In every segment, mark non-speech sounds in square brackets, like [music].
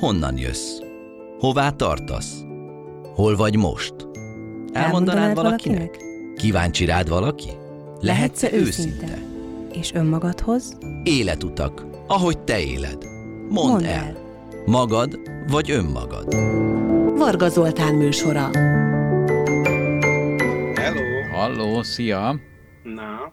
Honnan jössz? Hová tartasz? Hol vagy most? Elmondanád valakinek? Kíváncsi rád valaki? Lehetsz-e őszinte? És önmagadhoz? Életutak, ahogy te éled. Mondd, Mondd el. el. Magad vagy önmagad? Varga Zoltán műsora. Hello! Halló, szia! Na,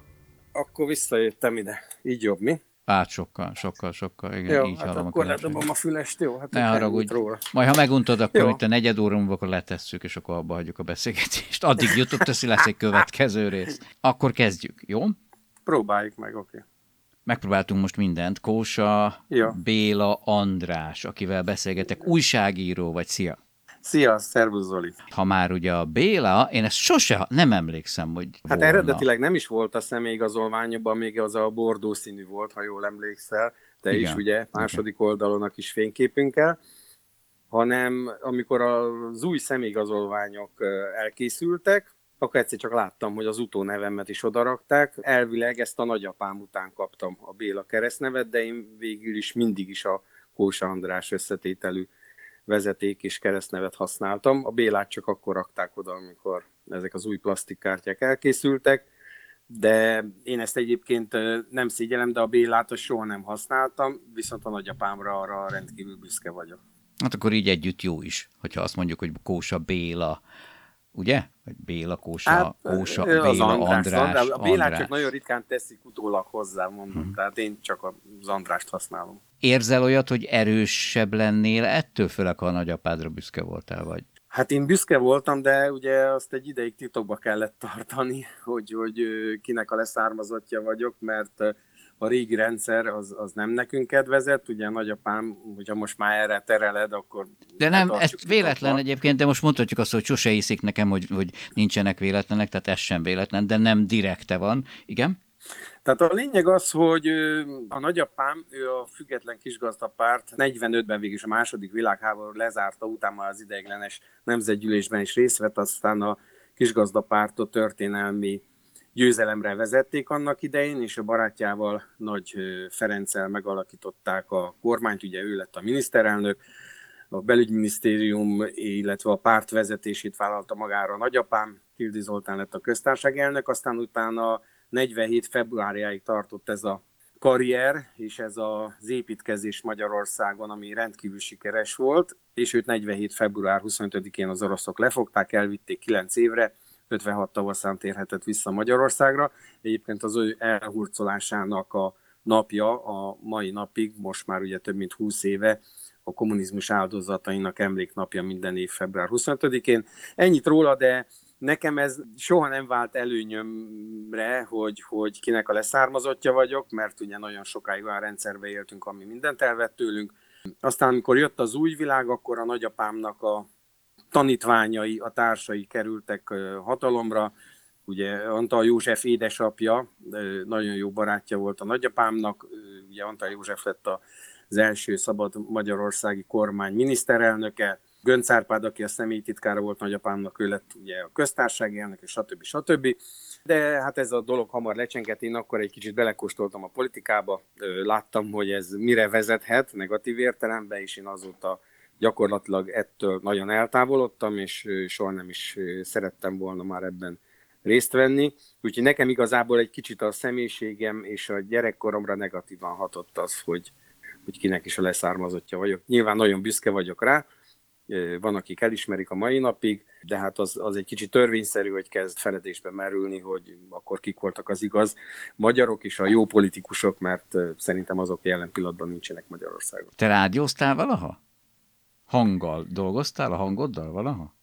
akkor visszajöttem ide. Így jobb, mi? Hát sokkal, sokkal, sokkal, igen, jó, így hát hallom akkor ledobom a fülest, jó? Hát Ne haragudj. róla. Majd ha meguntod, akkor Jó. itt a negyed óra múlva akkor letesszük, és akkor abba hagyjuk a beszélgetést. Addig jutott, teszi lesz egy következő rész. Akkor kezdjük, jó? Próbáljuk meg, oké. Megpróbáltunk most mindent. Kósa, Ja. Béla, András, akivel beszélgetek, újságíró, vagy szia. Szia, szervusz Zoli. Ha már ugye a Béla, én ezt sose nem emlékszem, hogy Hát volna. eredetileg nem is volt a személyigazolványokban, még az a bordó színű volt, ha jól emlékszel, te Igen. is ugye második oldalon a kis fényképünkkel, hanem amikor az új személyigazolványok elkészültek, akkor egyszer csak láttam, hogy az utónevemet is odarakták. Elvileg ezt a nagyapám után kaptam a Béla keresztnevet, de én végül is mindig is a Kósa András összetételű vezeték és keresztnevet használtam. A Bélát csak akkor rakták oda, amikor ezek az új plastikkártyák elkészültek, de én ezt egyébként nem szégyelem, de a Bélát azt soha nem használtam, viszont a nagyapámra arra rendkívül büszke vagyok. Hát akkor így együtt jó is, hogyha azt mondjuk, hogy Kósa Béla, ugye? Vagy Béla, Kósa, Kósa, ö, Béla, András, András, de a Bélát András. csak nagyon ritkán teszik utólag hozzá, mondom, hmm. tehát én csak az Andrást használom. Érzel olyat, hogy erősebb lennél ettől, főleg ha a nagyapádra büszke voltál, vagy? Hát én büszke voltam, de ugye azt egy ideig titokba kellett tartani, [laughs] hogy, hogy kinek a leszármazottja vagyok, mert a régi rendszer az, az nem nekünk kedvezett, ugye a nagyapám, hogyha most már erre tereled, akkor... De nem, ez véletlen egyébként, de most mondhatjuk azt, hogy sose hiszik nekem, hogy, hogy nincsenek véletlenek, tehát ez sem véletlen, de nem direkte van. Igen? Tehát a lényeg az, hogy a nagyapám, ő a független kisgazdapárt 45-ben végig a második világháború lezárta, utána az ideiglenes nemzetgyűlésben is részt vett, aztán a kisgazdapártot történelmi győzelemre vezették annak idején, és a barátjával Nagy Ferenccel megalakították a kormányt, ugye ő lett a miniszterelnök, a belügyminisztérium, illetve a párt vezetését vállalta magára a nagyapám, Tildi Zoltán lett a köztársaság elnök, aztán utána 47 februárjáig tartott ez a karrier, és ez az építkezés Magyarországon, ami rendkívül sikeres volt, és őt 47. február 25-én az oroszok lefogták, elvitték 9 évre, 56 tavaszán térhetett vissza Magyarországra. Egyébként az ő elhurcolásának a napja a mai napig, most már ugye több mint 20 éve, a kommunizmus áldozatainak emléknapja minden év február 25-én. Ennyit róla, de nekem ez soha nem vált előnyömre, hogy, hogy kinek a leszármazottja vagyok, mert ugye nagyon sokáig olyan rendszerbe éltünk, ami mindent elvett tőlünk. Aztán, amikor jött az új világ, akkor a nagyapámnak a tanítványai, a társai kerültek hatalomra. Ugye Antal József édesapja, nagyon jó barátja volt a nagyapámnak, ugye Antal József lett az első szabad magyarországi kormány miniszterelnöke, Gönc Árpád, aki a személytitkára volt nagyapámnak, ő lett ugye a köztársasági elnök, és stb. stb. De hát ez a dolog hamar lecsengett, én akkor egy kicsit belekóstoltam a politikába, láttam, hogy ez mire vezethet negatív értelemben, és én azóta gyakorlatilag ettől nagyon eltávolodtam, és soha nem is szerettem volna már ebben részt venni. Úgyhogy nekem igazából egy kicsit a személyiségem és a gyerekkoromra negatívan hatott az, hogy, hogy kinek is a leszármazottja vagyok. Nyilván nagyon büszke vagyok rá, van, akik elismerik a mai napig, de hát az, az egy kicsit törvényszerű, hogy kezd feledésbe merülni, hogy akkor kik voltak az igaz magyarok és a jó politikusok, mert szerintem azok jelen pillanatban nincsenek Magyarországon. Te rádióztál valaha? Hanggal dolgoztál a hangoddal valaha?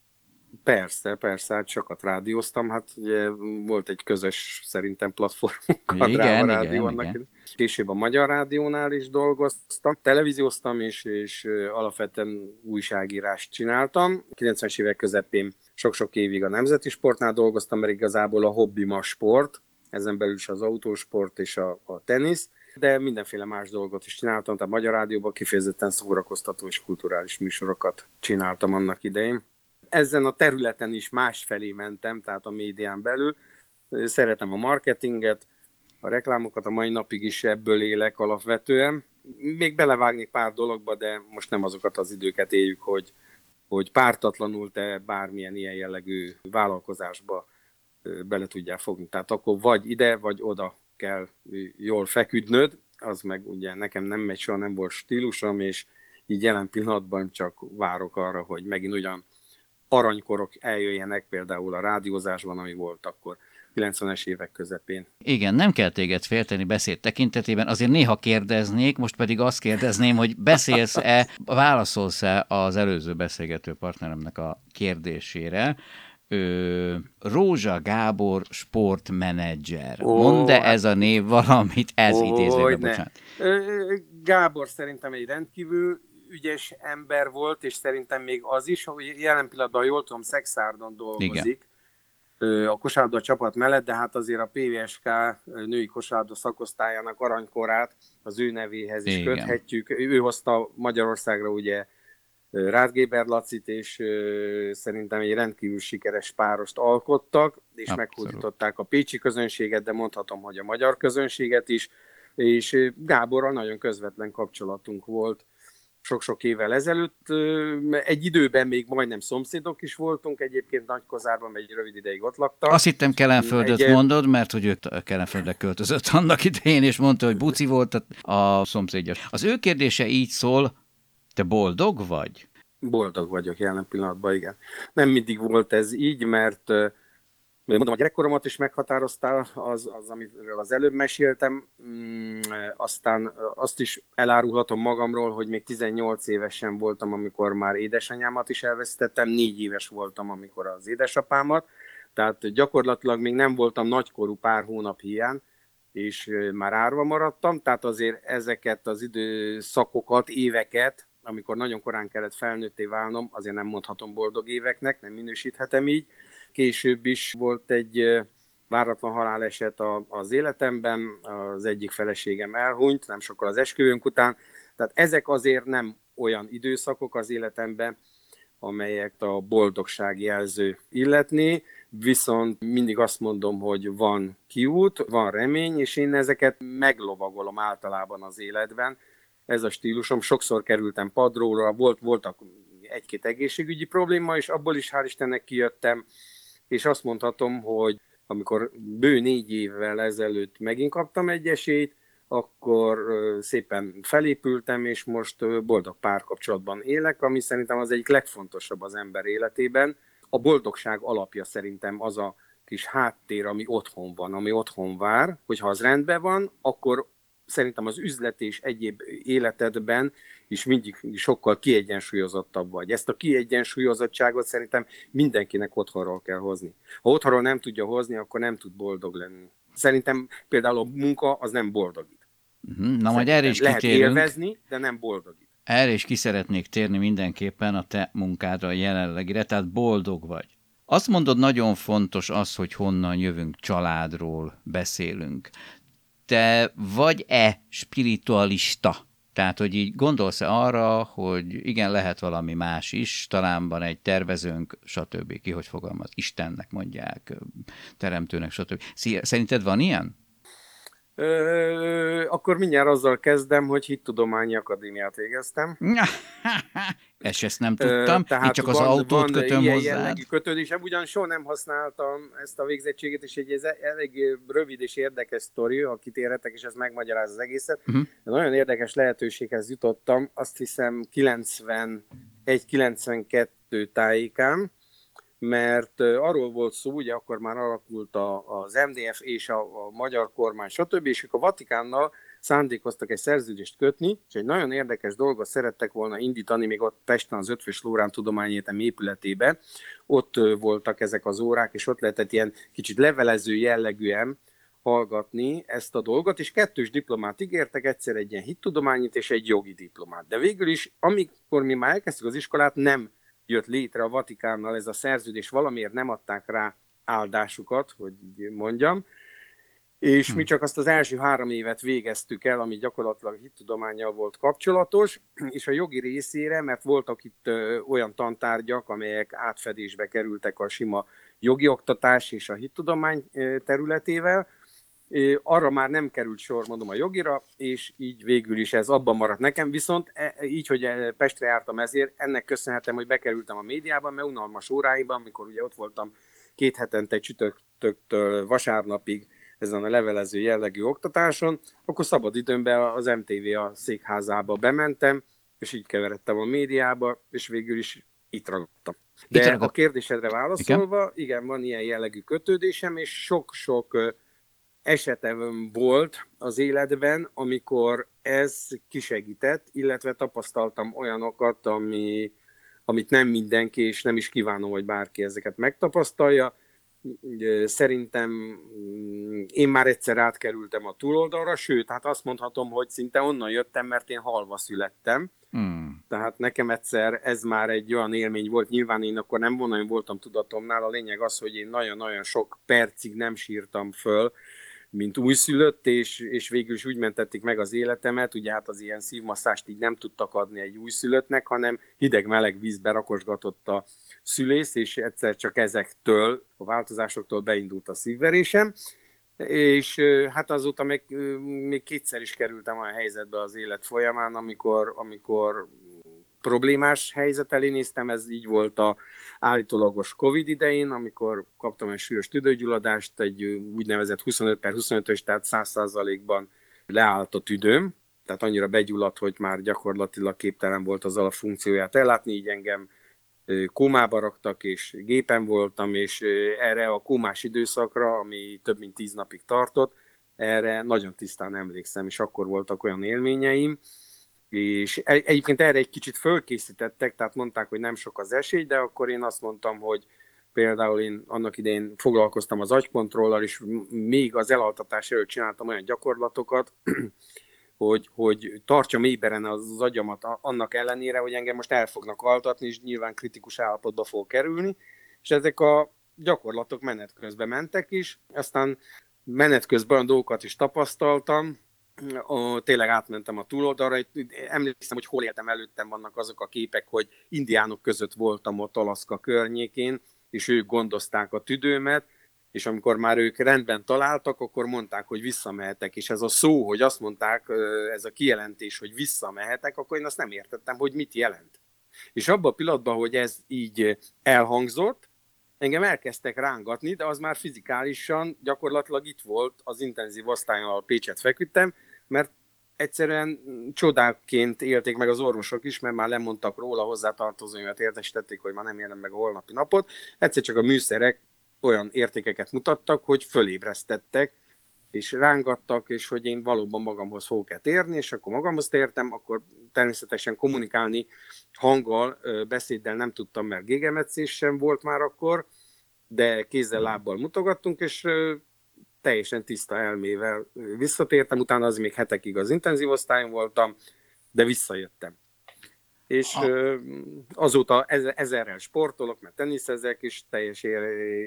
Persze, persze, hát sokat rádióztam, hát ugye volt egy közös szerintem platformunk a Igen, Dráma igen, Rádió annak igen. Később a Magyar Rádiónál is dolgoztam, televízióztam is, és alapvetően újságírást csináltam. 90-es évek közepén sok-sok évig a Nemzeti Sportnál dolgoztam, mert igazából a hobbim a sport, ezen belül is az autósport és a, a tenisz, de mindenféle más dolgot is csináltam, tehát Magyar Rádióban kifejezetten szórakoztató és kulturális műsorokat csináltam annak idején. Ezen a területen is másfelé mentem, tehát a médián belül. Szeretem a marketinget, a reklámokat, a mai napig is ebből élek alapvetően, Még belevágnék pár dologba, de most nem azokat az időket éljük, hogy, hogy pártatlanul te bármilyen ilyen jellegű vállalkozásba bele tudjál fogni. Tehát akkor vagy ide, vagy oda kell jól feküdnöd, az meg ugye nekem nem megy, soha nem volt stílusom, és így jelen pillanatban csak várok arra, hogy megint ugyan aranykorok eljöjjenek, például a rádiózásban, ami volt akkor 90-es évek közepén. Igen, nem kell téged félteni beszéd tekintetében, azért néha kérdeznék, most pedig azt kérdezném, hogy beszélsz-e, válaszolsz-e az előző beszélgető partneremnek a kérdésére, Ö, Rózsa Gábor sportmenedzser. Ó, Mond-e hát- ez a név valamit? Ez ó, idézőben, bocsánat. Gábor szerintem egy rendkívül ügyes ember volt, és szerintem még az is, hogy jelen pillanatban, jól tudom, Szexárdon dolgozik. Igen a kosárlabda csapat mellett, de hát azért a PVSK női kosárlabda szakosztályának aranykorát az ő nevéhez is Igen. köthetjük. Ő hozta Magyarországra ugye Rádgéber Lacit, és szerintem egy rendkívül sikeres párost alkottak, és Abszolút. meghódították a pécsi közönséget, de mondhatom, hogy a magyar közönséget is, és Gáborral nagyon közvetlen kapcsolatunk volt sok-sok évvel ezelőtt. Egy időben még majdnem szomszédok is voltunk, egyébként Nagykozárban egy rövid ideig ott laktam. Azt hittem Kelenföldöt egy... mondod, mert hogy ő Kelenföldre költözött annak idején, és mondta, hogy buci volt a szomszédja. Az ő kérdése így szól, te boldog vagy? Boldog vagyok jelen pillanatban, igen. Nem mindig volt ez így, mert mondom, a gyerekkoromat is meghatároztál, az, az amiről az előbb meséltem, mm, aztán azt is elárulhatom magamról, hogy még 18 évesen voltam, amikor már édesanyámat is elvesztettem, négy éves voltam, amikor az édesapámat, tehát gyakorlatilag még nem voltam nagykorú pár hónap hiány, és már árva maradtam, tehát azért ezeket az időszakokat, éveket, amikor nagyon korán kellett felnőtté válnom, azért nem mondhatom boldog éveknek, nem minősíthetem így, Később is volt egy váratlan haláleset az életemben, az egyik feleségem elhunyt, nem sokkal az esküvőnk után. Tehát ezek azért nem olyan időszakok az életemben, amelyek a boldogság jelző illetné, viszont mindig azt mondom, hogy van kiút, van remény, és én ezeket meglovagolom általában az életben. Ez a stílusom, sokszor kerültem padróra, volt, voltak egy-két egészségügyi probléma, és abból is hál' Istennek kijöttem, és azt mondhatom, hogy amikor bő négy évvel ezelőtt megint kaptam egy esélyt, akkor szépen felépültem, és most boldog párkapcsolatban élek, ami szerintem az egyik legfontosabb az ember életében. A boldogság alapja szerintem az a kis háttér, ami otthon van, ami otthon vár, hogyha az rendben van, akkor szerintem az üzlet és egyéb életedben is mindig sokkal kiegyensúlyozottabb vagy. Ezt a kiegyensúlyozottságot szerintem mindenkinek otthonról kell hozni. Ha otthonról nem tudja hozni, akkor nem tud boldog lenni. Szerintem például a munka az nem boldogít. Uh-huh. Na majd erre is Lehet kitérünk. élvezni, de nem boldogít. Erre is ki szeretnék térni mindenképpen a te munkádra jelenlegire, tehát boldog vagy. Azt mondod, nagyon fontos az, hogy honnan jövünk, családról beszélünk te vagy-e spiritualista? Tehát, hogy így gondolsz-e arra, hogy igen, lehet valami más is, talán van egy tervezőnk, stb. Ki hogy fogalmaz, Istennek mondják, teremtőnek, stb. Szerinted van ilyen? Ö, akkor mindjárt azzal kezdem, hogy Hittudományi Akadémiát végeztem. [laughs] És ezt nem tudtam, Ö, tehát csak az van, autót van kötöm ilyen kötődésem, ugyan soha nem használtam ezt a végzettséget, és egy ez elég rövid és érdekes sztori, ha kitérhetek, és ez megmagyaráz az egészet. Uh-huh. De nagyon érdekes lehetőséghez jutottam, azt hiszem 91-92 tájékán, mert arról volt szó, ugye akkor már alakult a, az MDF és a, a magyar kormány, stb., és ők a Vatikánnal szándékoztak egy szerződést kötni, és egy nagyon érdekes dolgot szerettek volna indítani, még ott Pesten az Ötvös Lórán Tudományegyetem épületében. Ott voltak ezek az órák, és ott lehetett ilyen kicsit levelező jellegűen hallgatni ezt a dolgot, és kettős diplomát ígértek, egyszer egy ilyen hittudományit és egy jogi diplomát. De végül is, amikor mi már elkezdtük az iskolát, nem jött létre a Vatikánnal ez a szerződés, valamiért nem adták rá áldásukat, hogy mondjam, és mi hm. csak azt az első három évet végeztük el, ami gyakorlatilag hittudományjal volt kapcsolatos, és a jogi részére, mert voltak itt olyan tantárgyak, amelyek átfedésbe kerültek a sima jogi oktatás és a hittudomány területével, arra már nem került sor, mondom, a jogira, és így végül is ez abban maradt nekem, viszont e, így, hogy e, Pestre jártam ezért, ennek köszönhetem, hogy bekerültem a médiában, mert unalmas óráiban, amikor ugye ott voltam két hetente csütörtöktől vasárnapig ezen a levelező jellegű oktatáson, akkor szabad időmben az MTV a székházába bementem, és így keveredtem a médiába, és végül is itt ragadtam. De itt a kérdésedre válaszolva, igen? igen, van ilyen jellegű kötődésem, és sok-sok esetem volt az életben, amikor ez kisegített, illetve tapasztaltam olyanokat, ami, amit nem mindenki, és nem is kívánom, hogy bárki ezeket megtapasztalja. Szerintem mm, én már egyszer átkerültem a túloldalra, sőt, hát azt mondhatom, hogy szinte onnan jöttem, mert én halva születtem. Hmm. Tehát nekem egyszer ez már egy olyan élmény volt, nyilván én akkor nem volna, voltam tudatomnál, a lényeg az, hogy én nagyon-nagyon sok percig nem sírtam föl, mint újszülött, és, és végül is úgy mentették meg az életemet, ugye hát az ilyen szívmasszást így nem tudtak adni egy újszülöttnek, hanem hideg-meleg vízbe rakosgatott a szülész, és egyszer csak ezektől, a változásoktól beindult a szívverésem, és hát azóta még, még kétszer is kerültem olyan helyzetbe az élet folyamán, amikor, amikor problémás helyzet elé néztem, ez így volt a állítólagos Covid idején, amikor kaptam egy súlyos tüdőgyulladást, egy úgynevezett 25 per 25-ös, tehát 100%-ban leállt a tüdőm, tehát annyira begyulladt, hogy már gyakorlatilag képtelen volt az alapfunkcióját ellátni, így engem kómába raktak, és gépen voltam, és erre a kómás időszakra, ami több mint tíz napig tartott, erre nagyon tisztán emlékszem, és akkor voltak olyan élményeim, és egyébként erre egy kicsit fölkészítettek, tehát mondták, hogy nem sok az esély, de akkor én azt mondtam, hogy például én annak idején foglalkoztam az agykontrollal, és még az elaltatás előtt csináltam olyan gyakorlatokat, [clears throat] hogy, hogy tartsa mélyben az agyamat annak ellenére, hogy engem most el fognak altatni, és nyilván kritikus állapotba fog kerülni, és ezek a gyakorlatok menet közben mentek is, aztán menet közben olyan dolgokat is tapasztaltam, ó, tényleg átmentem a túloldalra, emlékszem, hogy hol éltem előttem, vannak azok a képek, hogy indiánok között voltam ott Alaszka környékén, és ők gondozták a tüdőmet, és amikor már ők rendben találtak, akkor mondták, hogy visszamehetek, és ez a szó, hogy azt mondták, ez a kijelentés, hogy visszamehetek, akkor én azt nem értettem, hogy mit jelent. És abban a pillanatban, hogy ez így elhangzott, engem elkezdtek rángatni, de az már fizikálisan gyakorlatilag itt volt az intenzív osztályon, ahol Pécset feküdtem, mert egyszerűen csodáként élték meg az orvosok is, mert már lemondtak róla, hozzátartozóimat értesítették, hogy már nem jelen meg a holnapi napot. Egyszer csak a műszerek olyan értékeket mutattak, hogy fölébresztettek, és rángattak, és hogy én valóban magamhoz fogok-e térni, és akkor magamhoz tértem, akkor természetesen kommunikálni hanggal, beszéddel nem tudtam, mert gégemetszés sem volt már akkor, de kézzel-lábbal mutogattunk, és teljesen tiszta elmével visszatértem, utána az még hetekig az intenzív osztályon voltam, de visszajöttem. És ah. azóta ezerrel sportolok, mert teniszezek, és teljes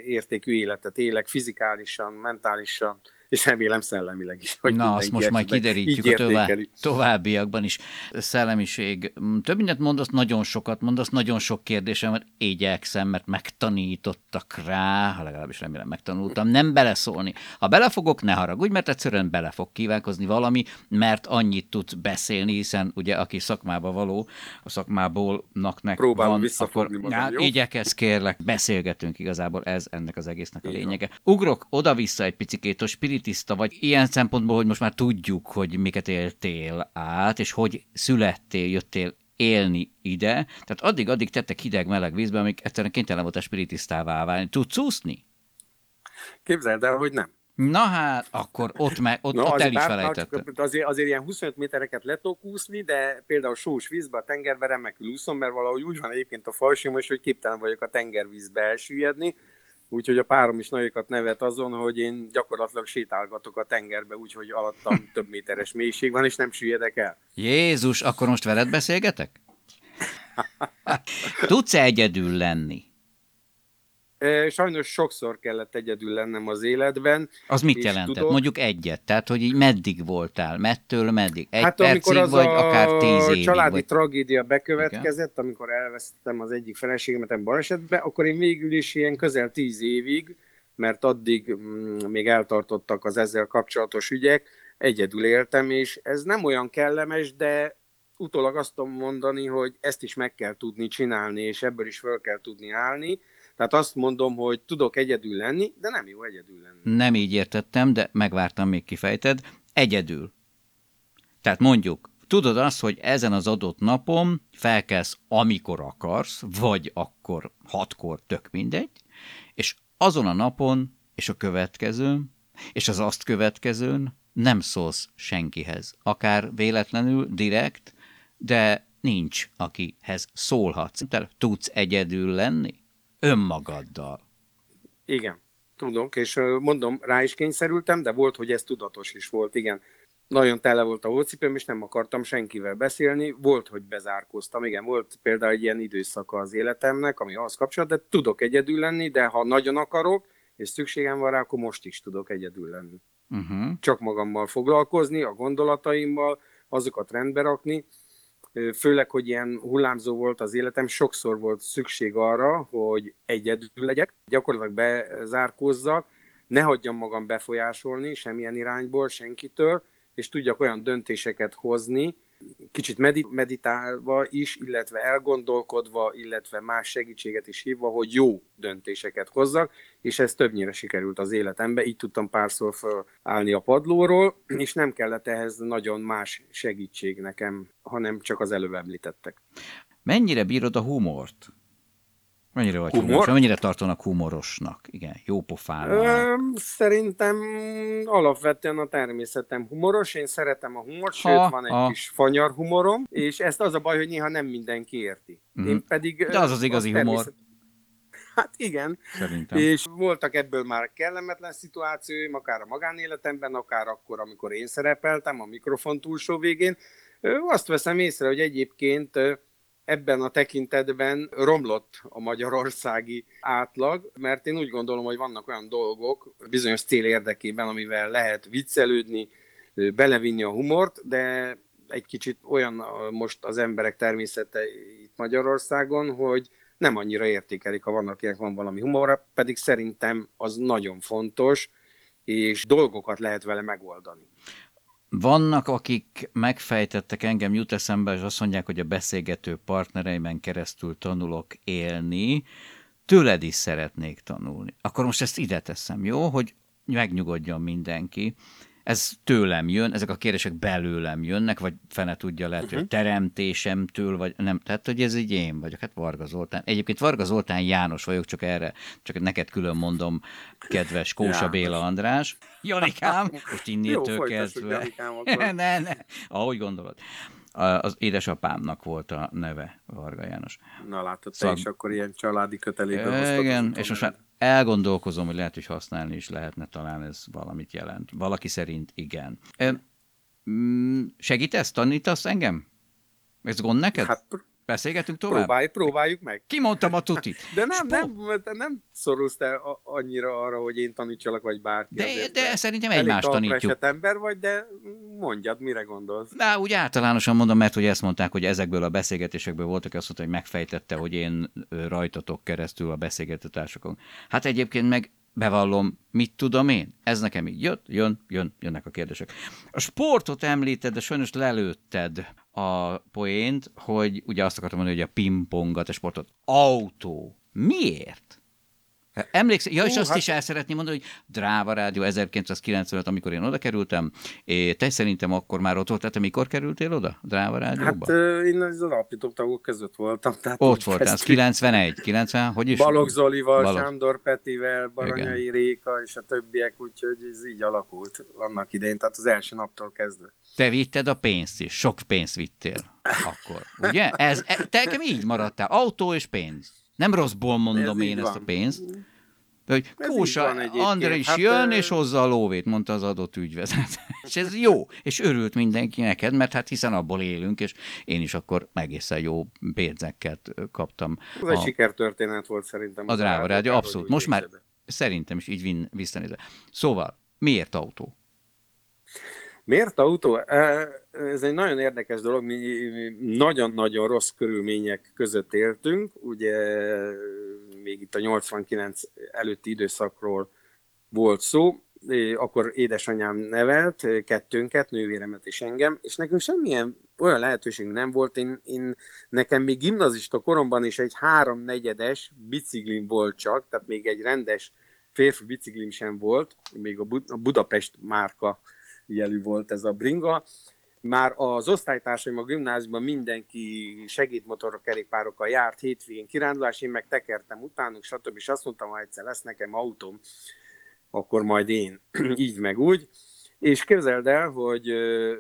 értékű életet élek fizikálisan, mentálisan, és remélem szellemileg is. Hogy Na, azt most majd kiderítjük a tovább, továbbiakban is. Szellemiség. Több mindent mondasz, nagyon sokat mondasz, nagyon sok kérdésem, mert igyekszem, mert megtanítottak rá, ha legalábbis remélem megtanultam, nem beleszólni. Ha belefogok, ne haragudj, mert egyszerűen bele fog kívánkozni valami, mert annyit tud beszélni, hiszen ugye aki szakmába való, a szakmából naknek Próbálom van, akkor, magam, jó? Igyekez, kérlek, beszélgetünk igazából, ez ennek az egésznek a lényege. Ugrok oda-vissza egy picikét, a spirit spiritiszta vagy ilyen szempontból, hogy most már tudjuk, hogy miket éltél át, és hogy születtél, jöttél élni ide. Tehát addig-addig tettek hideg-meleg vízbe, amíg egyszerűen kénytelen volt a spiritisztává válni. Tudsz úszni? Képzeld el, hogy nem. Na hát, akkor ott, me, ott, Na, ott el is felejtettem. Azért, azért ilyen 25 métereket le tudok úszni, de például sós vízbe, a tengerbe remekül úszom, mert valahogy úgy van egyébként a falsim, hogy képtelen vagyok a tengervízbe elsüllyedni, Úgyhogy a párom is nagyokat nevet azon, hogy én gyakorlatilag sétálgatok a tengerbe, úgyhogy alattam [laughs] több méteres mélység van, és nem süllyedek el. Jézus, akkor most veled beszélgetek? [laughs] Tudsz-e egyedül lenni? Sajnos sokszor kellett egyedül lennem az életben. Az mit jelentett? Tudom, Mondjuk egyet, tehát hogy így meddig voltál? Mettől meddig? Egy hát percig, az vagy a akár tíz évig? családi vagy... tragédia bekövetkezett, Igen? amikor elvesztettem az egyik feleségemet a balesetbe, akkor én végül is ilyen közel tíz évig mert addig mm, még eltartottak az ezzel kapcsolatos ügyek, egyedül éltem, és ez nem olyan kellemes, de utólag azt tudom mondani, hogy ezt is meg kell tudni csinálni, és ebből is fel kell tudni állni. Tehát azt mondom, hogy tudok egyedül lenni, de nem jó egyedül lenni. Nem így értettem, de megvártam, még kifejted. Egyedül. Tehát mondjuk, tudod azt, hogy ezen az adott napon felkelsz, amikor akarsz, vagy akkor hatkor, tök mindegy, és azon a napon, és a következőn, és az azt következőn nem szólsz senkihez. Akár véletlenül, direkt, de nincs, akihez szólhatsz. Te tudsz egyedül lenni? Önmagaddal. Igen, tudok, és mondom, rá is kényszerültem, de volt, hogy ez tudatos is volt, igen. Nagyon tele volt a hócipőm, és nem akartam senkivel beszélni. Volt, hogy bezárkóztam. Igen, volt például egy ilyen időszaka az életemnek, ami az kapcsolat, de tudok egyedül lenni, de ha nagyon akarok, és szükségem van rá, akkor most is tudok egyedül lenni. Uh-huh. Csak magammal foglalkozni, a gondolataimmal, azokat rendbe rakni, főleg, hogy ilyen hullámzó volt az életem, sokszor volt szükség arra, hogy egyedül legyek, gyakorlatilag bezárkózzak, ne hagyjam magam befolyásolni semmilyen irányból, senkitől, és tudjak olyan döntéseket hozni, kicsit meditálva is, illetve elgondolkodva, illetve más segítséget is hívva, hogy jó döntéseket hozzak, és ez többnyire sikerült az életembe, így tudtam párszor felállni a padlóról, és nem kellett ehhez nagyon más segítség nekem, hanem csak az előbb említettek. Mennyire bírod a humort? Mennyire vagy Humor? humoros? Mennyire tartanak humorosnak? Igen, jó pofával. Szerintem alapvetően a természetem humoros. Én szeretem a humort, ha, sőt van egy ha. kis fanyar humorom, és ezt az a baj, hogy néha nem mindenki érti. Mm. Én pedig... De az az igazi az humor. [laughs] Hát igen. Szerintem. És voltak ebből már kellemetlen szituációim, akár a magánéletemben, akár akkor, amikor én szerepeltem a mikrofon túlsó végén. Azt veszem észre, hogy egyébként ebben a tekintetben romlott a magyarországi átlag, mert én úgy gondolom, hogy vannak olyan dolgok bizonyos cél érdekében, amivel lehet viccelődni, belevinni a humort, de egy kicsit olyan most az emberek természete itt Magyarországon, hogy nem annyira értékelik, ha vannak, akinek van valami humora, pedig szerintem az nagyon fontos, és dolgokat lehet vele megoldani. Vannak, akik megfejtettek, engem jut eszembe, és azt mondják, hogy a beszélgető partnereimen keresztül tanulok élni, tőled is szeretnék tanulni. Akkor most ezt ide teszem, jó? Hogy megnyugodjon mindenki ez tőlem jön, ezek a kérdések belőlem jönnek, vagy fene tudja, lehet, uh-huh. hogy mhm. teremtésemtől, vagy nem, tehát, hogy ez így én vagyok, hát Varga Zoltán. Egyébként Varga Zoltán János vagyok, csak erre, csak neked külön mondom, kedves Kósa János. Béla András. Janikám, [laughs] most innétől kezdve. [laughs] ne, ne, ahogy gondolod az édesapámnak volt a neve Varga János. Na látod, te Szag... is akkor ilyen családi kötelékből Igen, és most már elgondolkozom, hogy lehet, hogy használni is lehetne, talán ez valamit jelent. Valaki szerint igen. Mm, segítesz, tanítasz engem? Ez gond neked? Hát Beszélgetünk tovább? Próbáljuk, próbáljuk meg. Kimondtam a tutit. [laughs] De nem, nem, nem szorulsz te annyira arra, hogy én tanítsalak, vagy bárki. De, de, de szerintem egymást tanítjuk. ember vagy, de mondjad, mire gondolsz? Na, úgy általánosan mondom, mert hogy ezt mondták, hogy ezekből a beszélgetésekből voltak, azt mondta, hogy megfejtette, hogy én rajtatok keresztül a beszélgetőtársakon. Hát egyébként meg bevallom, mit tudom én? Ez nekem így jött, jön, jön, jönnek a kérdések. A sportot említed, de sajnos lelőtted a poént, hogy ugye azt akartam mondani, hogy a pingpongat, a sportot. Autó. Miért? Emlékszel, ja, és Hú, azt hát... is el szeretném mondani, hogy Dráva Rádió 1995, amikor én oda kerültem, és te szerintem akkor már ott volt, tehát mikor kerültél oda, Dráva Rádióba? Hát én az alapítók tagok között voltam. Tehát ott voltál, az 91, 90, hogy is? Balogh Zolival, Balog... Sándor Petivel, Baranyai Igen. Réka és a többiek, úgyhogy ez így alakult annak idején, tehát az első naptól kezdve. Te vitted a pénzt is, sok pénzt vittél akkor, ugye? Ez, e, te így maradtál, autó és pénz. Nem rosszból mondom Ez én ezt a pénzt. De hogy ez Kósa André is hát, jön, és hozza a lóvét, mondta az adott ügyvezető. [laughs] és ez jó, és örült mindenki neked, mert hát hiszen abból élünk, és én is akkor egészen jó pénzeket kaptam. Ez a, egy sikertörténet volt szerintem. Az Dráva Rádió, abszolút. Most már szerintem is így visszanézve. Szóval, miért autó? Miért autó? Ez egy nagyon érdekes dolog, mi nagyon-nagyon rossz körülmények között éltünk, ugye még itt a 89 előtti időszakról volt szó, akkor édesanyám nevelt kettőnket, nővéremet és engem, és nekünk semmilyen olyan lehetőség nem volt. Én, én nekem még gimnazista koromban is egy háromnegyedes biciklim volt csak, tehát még egy rendes férfi biciklim sem volt, még a, Bud- a Budapest márka jelű volt ez a bringa. Már az osztálytársaim a gimnáziumban mindenki segédmotorra kerékpárokkal járt hétvégén kirándulás, én meg tekertem utánuk, stb. És azt mondtam, hogy egyszer lesz nekem autóm, akkor majd én, [clears throat] így meg úgy. És képzeld el, hogy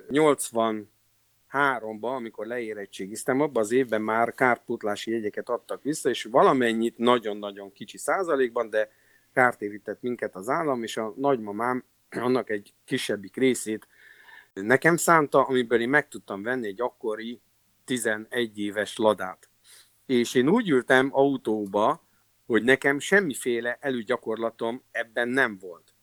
83-ban, amikor leérettségiztem, abban az évben már kárpótlási jegyeket adtak vissza, és valamennyit nagyon-nagyon kicsi százalékban, de kártérített minket az állam, és a nagymamám annak egy kisebbik részét nekem szánta, amiből én meg tudtam venni egy akkori 11 éves ladát. És én úgy ültem autóba, hogy nekem semmiféle előgyakorlatom ebben nem volt.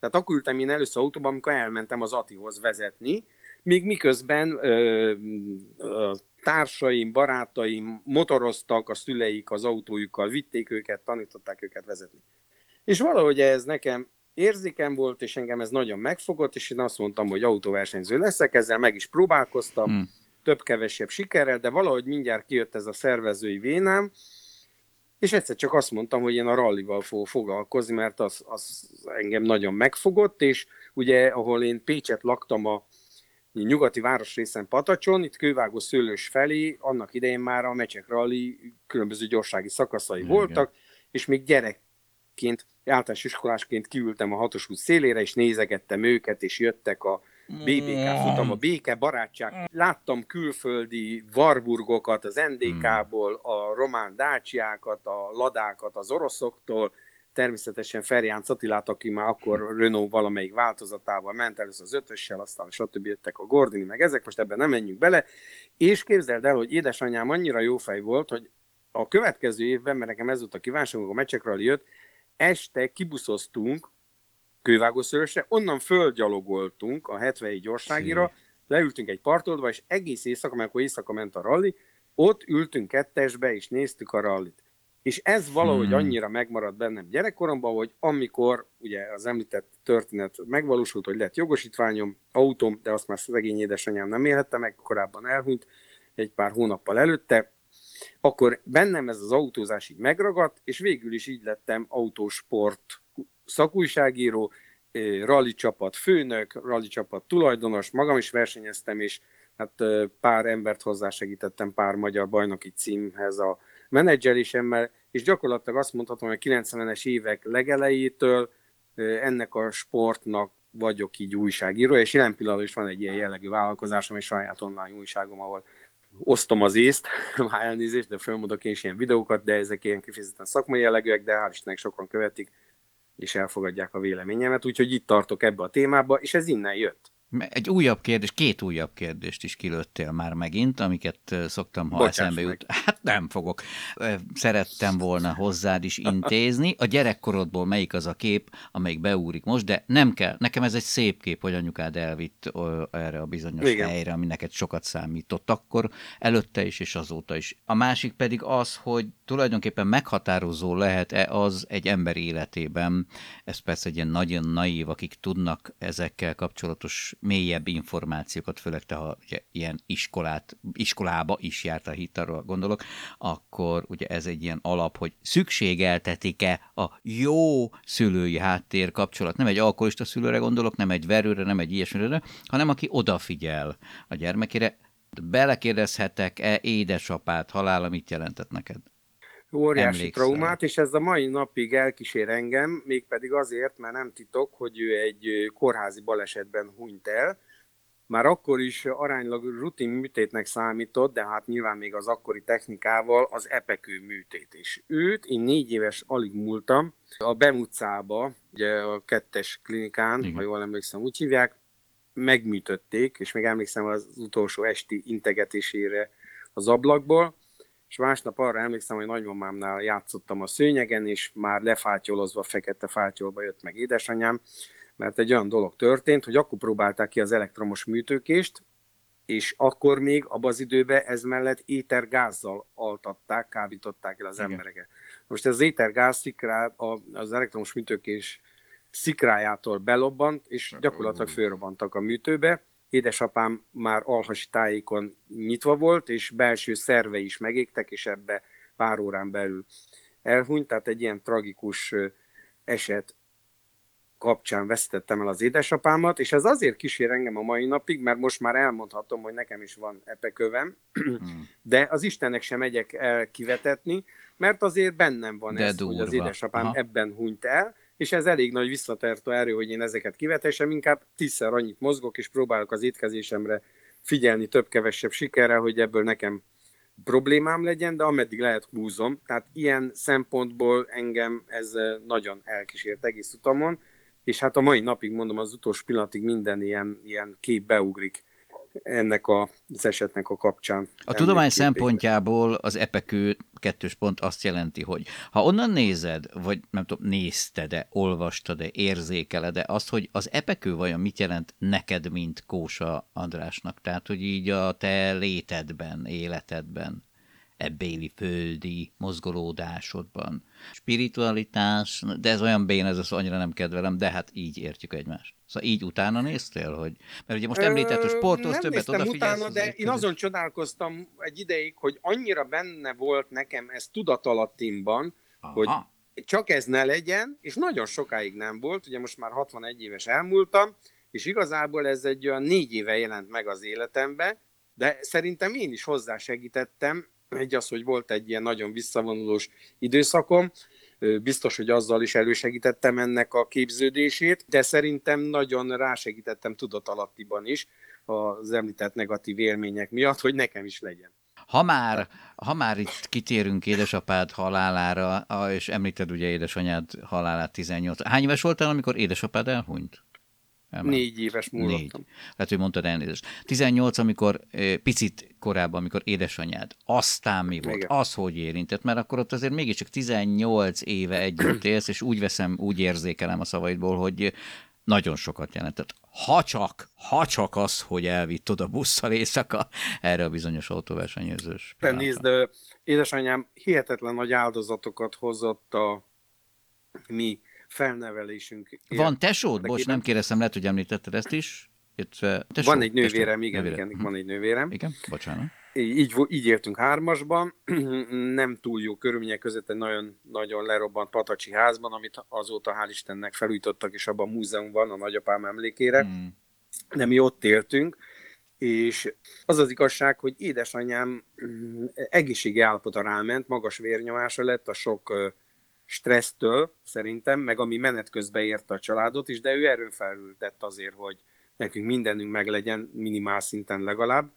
Tehát akkor ültem én először autóban, amikor elmentem az Atihoz vezetni, még miközben ö, ö, társaim, barátaim motoroztak, a szüleik az autójukkal vitték őket, tanították őket vezetni. És valahogy ez nekem érzékem volt, és engem ez nagyon megfogott, és én azt mondtam, hogy autóversenyző leszek, ezzel meg is próbálkoztam, hmm. több-kevesebb sikerrel, de valahogy mindjárt kijött ez a szervezői vénám, és egyszer csak azt mondtam, hogy én a rallival fogok foglalkozni, mert az, az engem nagyon megfogott, és ugye, ahol én Pécset laktam a nyugati városrészen Patacson, itt kővágó szőlős felé, annak idején már a Mecsek Rally különböző gyorsági szakaszai Igen. voltak, és még gyerekként, általános iskolásként kiültem a hatos út szélére, és nézegettem őket, és jöttek a BBK futam, a béke, barátság. Láttam külföldi Warburgokat az NDK-ból, a román dácsiákat, a ladákat az oroszoktól, természetesen Ferján Attilát, aki már akkor Renault valamelyik változatával ment először az ötössel, aztán stb. jöttek a Gordini, meg ezek, most ebben nem menjünk bele. És képzeld el, hogy édesanyám annyira jó fej volt, hogy a következő évben, mert nekem ez volt a kívánságom, a meccsekről jött, este kibuszoztunk kővágószörösre, onnan földgyalogoltunk a 71 gyorságira, leültünk egy partoldba, és egész éjszaka, mert akkor éjszaka ment a ralli, ott ültünk kettesbe, és néztük a rallit. És ez valahogy hmm. annyira megmaradt bennem gyerekkoromban, hogy amikor ugye az említett történet megvalósult, hogy lett jogosítványom, autóm, de azt már szegény édesanyám nem élhette meg, korábban elhunyt egy pár hónappal előtte, akkor bennem ez az autózás így megragadt, és végül is így lettem autósport szakújságíró, rally csapat főnök, rally csapat tulajdonos, magam is versenyeztem, és hát pár embert hozzásegítettem pár magyar bajnoki címhez a menedzselésemmel, és gyakorlatilag azt mondhatom, hogy a 90-es évek legelejétől ennek a sportnak vagyok így újságíró, és jelen pillanatban is van egy ilyen jellegű vállalkozásom, és saját online újságom, ahol osztom az észt, [laughs] már elnézést, de felmondok én is ilyen videókat, de ezek ilyen kifejezetten szakmai jellegűek, de hál' Istennek sokan követik, és elfogadják a véleményemet, úgyhogy itt tartok ebbe a témába, és ez innen jött. Egy újabb kérdés, két újabb kérdést is kilőttél már megint, amiket szoktam, ha Bocsáss eszembe jut. Meg. Hát nem fogok. Szerettem volna hozzád is intézni. A gyerekkorodból melyik az a kép, amelyik beúrik most, de nem kell. Nekem ez egy szép kép, hogy anyukád elvitt erre a bizonyos Igen. helyre, ami neked sokat számított akkor, előtte is és azóta is. A másik pedig az, hogy tulajdonképpen meghatározó lehet-e az egy ember életében, ez persze egy ilyen nagyon naív, akik tudnak ezekkel kapcsolatos mélyebb információkat, főleg te, ha ugye, ilyen iskolát, iskolába is járt a hit, arról gondolok, akkor ugye ez egy ilyen alap, hogy szükségeltetik-e a jó szülői háttér kapcsolat. Nem egy alkoholista szülőre gondolok, nem egy verőre, nem egy ilyesmire, hanem aki odafigyel a gyermekére. Belekérdezhetek-e édesapát, halála mit jelentett neked? Óriási Emlékszel. traumát, és ez a mai napig elkísér engem, mégpedig azért, mert nem titok, hogy ő egy kórházi balesetben hunyt el. Már akkor is aránylag rutin műtétnek számított, de hát nyilván még az akkori technikával az epekő műtét. És őt én négy éves alig múltam a Bem utcába, ugye a kettes klinikán, Igen. ha jól emlékszem, úgy hívják, megműtötték, és még emlékszem az utolsó esti integetésére az ablakból, és másnap arra emlékszem, hogy nagymamámnál játszottam a szőnyegen, és már lefátyolozva, fekete fátyolba jött meg édesanyám, mert egy olyan dolog történt, hogy akkor próbálták ki az elektromos műtőkést, és akkor még abban az időben ez mellett étergázzal altatták, kábították el az Igen. embereket. Most ez az étergáz az elektromos műtőkés szikrájától belobbant, és gyakorlatilag fölrobbantak a műtőbe. Édesapám már alhasi tájékon nyitva volt, és belső szerve is megégtek, és ebbe pár órán belül elhunyt, tehát egy ilyen tragikus eset kapcsán vesztettem el az édesapámat, és ez azért kísér engem a mai napig, mert most már elmondhatom, hogy nekem is van epekövem, hmm. [clears throat] de az Istennek sem megyek el kivetetni, mert azért bennem van de ez, durva. hogy az édesapám Aha. ebben hunyt el, és ez elég nagy visszatartó erő, hogy én ezeket kivetessem, inkább tízszer annyit mozgok, és próbálok az étkezésemre figyelni több-kevesebb sikerrel, hogy ebből nekem problémám legyen, de ameddig lehet húzom. Tehát ilyen szempontból engem ez nagyon elkísért egész utamon, és hát a mai napig mondom, az utolsó pillanatig minden ilyen, ilyen kép beugrik ennek a, az esetnek a kapcsán. A tudomány szempontjából az epekő kettős pont azt jelenti, hogy ha onnan nézed, vagy nem tudom, nézted-e, olvastad-e, érzékeled-e azt, hogy az epekő vajon mit jelent neked, mint Kósa Andrásnak? Tehát, hogy így a te létedben, életedben ebbéli földi mozgolódásodban. Spiritualitás, de ez olyan bén, ez az annyira nem kedvelem, de hát így értjük egymást. Szóval így utána néztél, hogy... Mert ugye most említett, hogy sportolsz, többet odafigyelsz. utána, de én azon csodálkoztam egy ideig, hogy annyira benne volt nekem ez tudatalattimban, hogy csak ez ne legyen, és nagyon sokáig nem volt, ugye most már 61 éves elmúltam, és igazából ez egy olyan négy éve jelent meg az életembe, de szerintem én is hozzásegítettem egy az, hogy volt egy ilyen nagyon visszavonulós időszakom, biztos, hogy azzal is elősegítettem ennek a képződését, de szerintem nagyon rásegítettem tudatalattiban is az említett negatív élmények miatt, hogy nekem is legyen. Ha már, ha már itt kitérünk édesapád halálára, és említed ugye édesanyád halálát 18. Hány éves voltál, amikor édesapád elhunyt? Elmen. Négy éves múlottam. Lehet, hogy mondtad elnézést. 18, amikor picit korábban, amikor édesanyád, aztán mi volt, Igen. az hogy érintett, mert akkor ott azért mégiscsak 18 éve együtt [clears throat] élsz, és úgy veszem, úgy érzékelem a szavaidból, hogy nagyon sokat jelentett. Ha csak, ha csak az, hogy elvitt oda busszal éjszaka erre a bizonyos autóversenyezős. Te nézd, édesanyám hihetetlen nagy áldozatokat hozott a mi felnevelésünk. Van tesód? Bocs, nem kérdeztem, lehet, hogy említetted ezt is. Tesó, van egy nővérem, igen, nővérem. igen, van egy nővérem. Igen, bocsánat. Így, így éltünk hármasban, [clears throat] nem túl jó körülmények között egy nagyon, nagyon lerobbant patacsi házban, amit azóta hál' Istennek felújítottak, és abban a múzeum van a nagyapám emlékére. Hmm. De mi ott éltünk, és az az igazság, hogy édesanyám mm, egészségi állapota ráment, magas vérnyomása lett a sok stressztől szerintem, meg ami menet közben érte a családot is, de ő erről felültett azért, hogy nekünk mindenünk meg legyen minimál szinten legalább.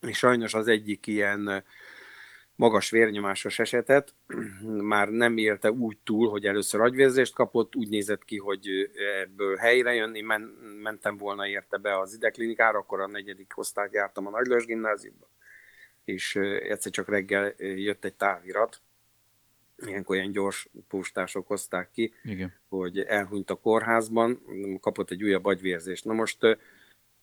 És sajnos az egyik ilyen magas vérnyomásos esetet [clears throat] már nem élte úgy túl, hogy először agyvérzést kapott, úgy nézett ki, hogy ebből helyre jönni, men, mentem volna érte be az ideklinikára, akkor a negyedik osztályt jártam a Nagylős gimnáziumban, és egyszer csak reggel jött egy távirat, ilyenkor olyan gyors postások hozták ki, Igen. hogy elhunyt a kórházban, kapott egy újabb agyvérzést. Na most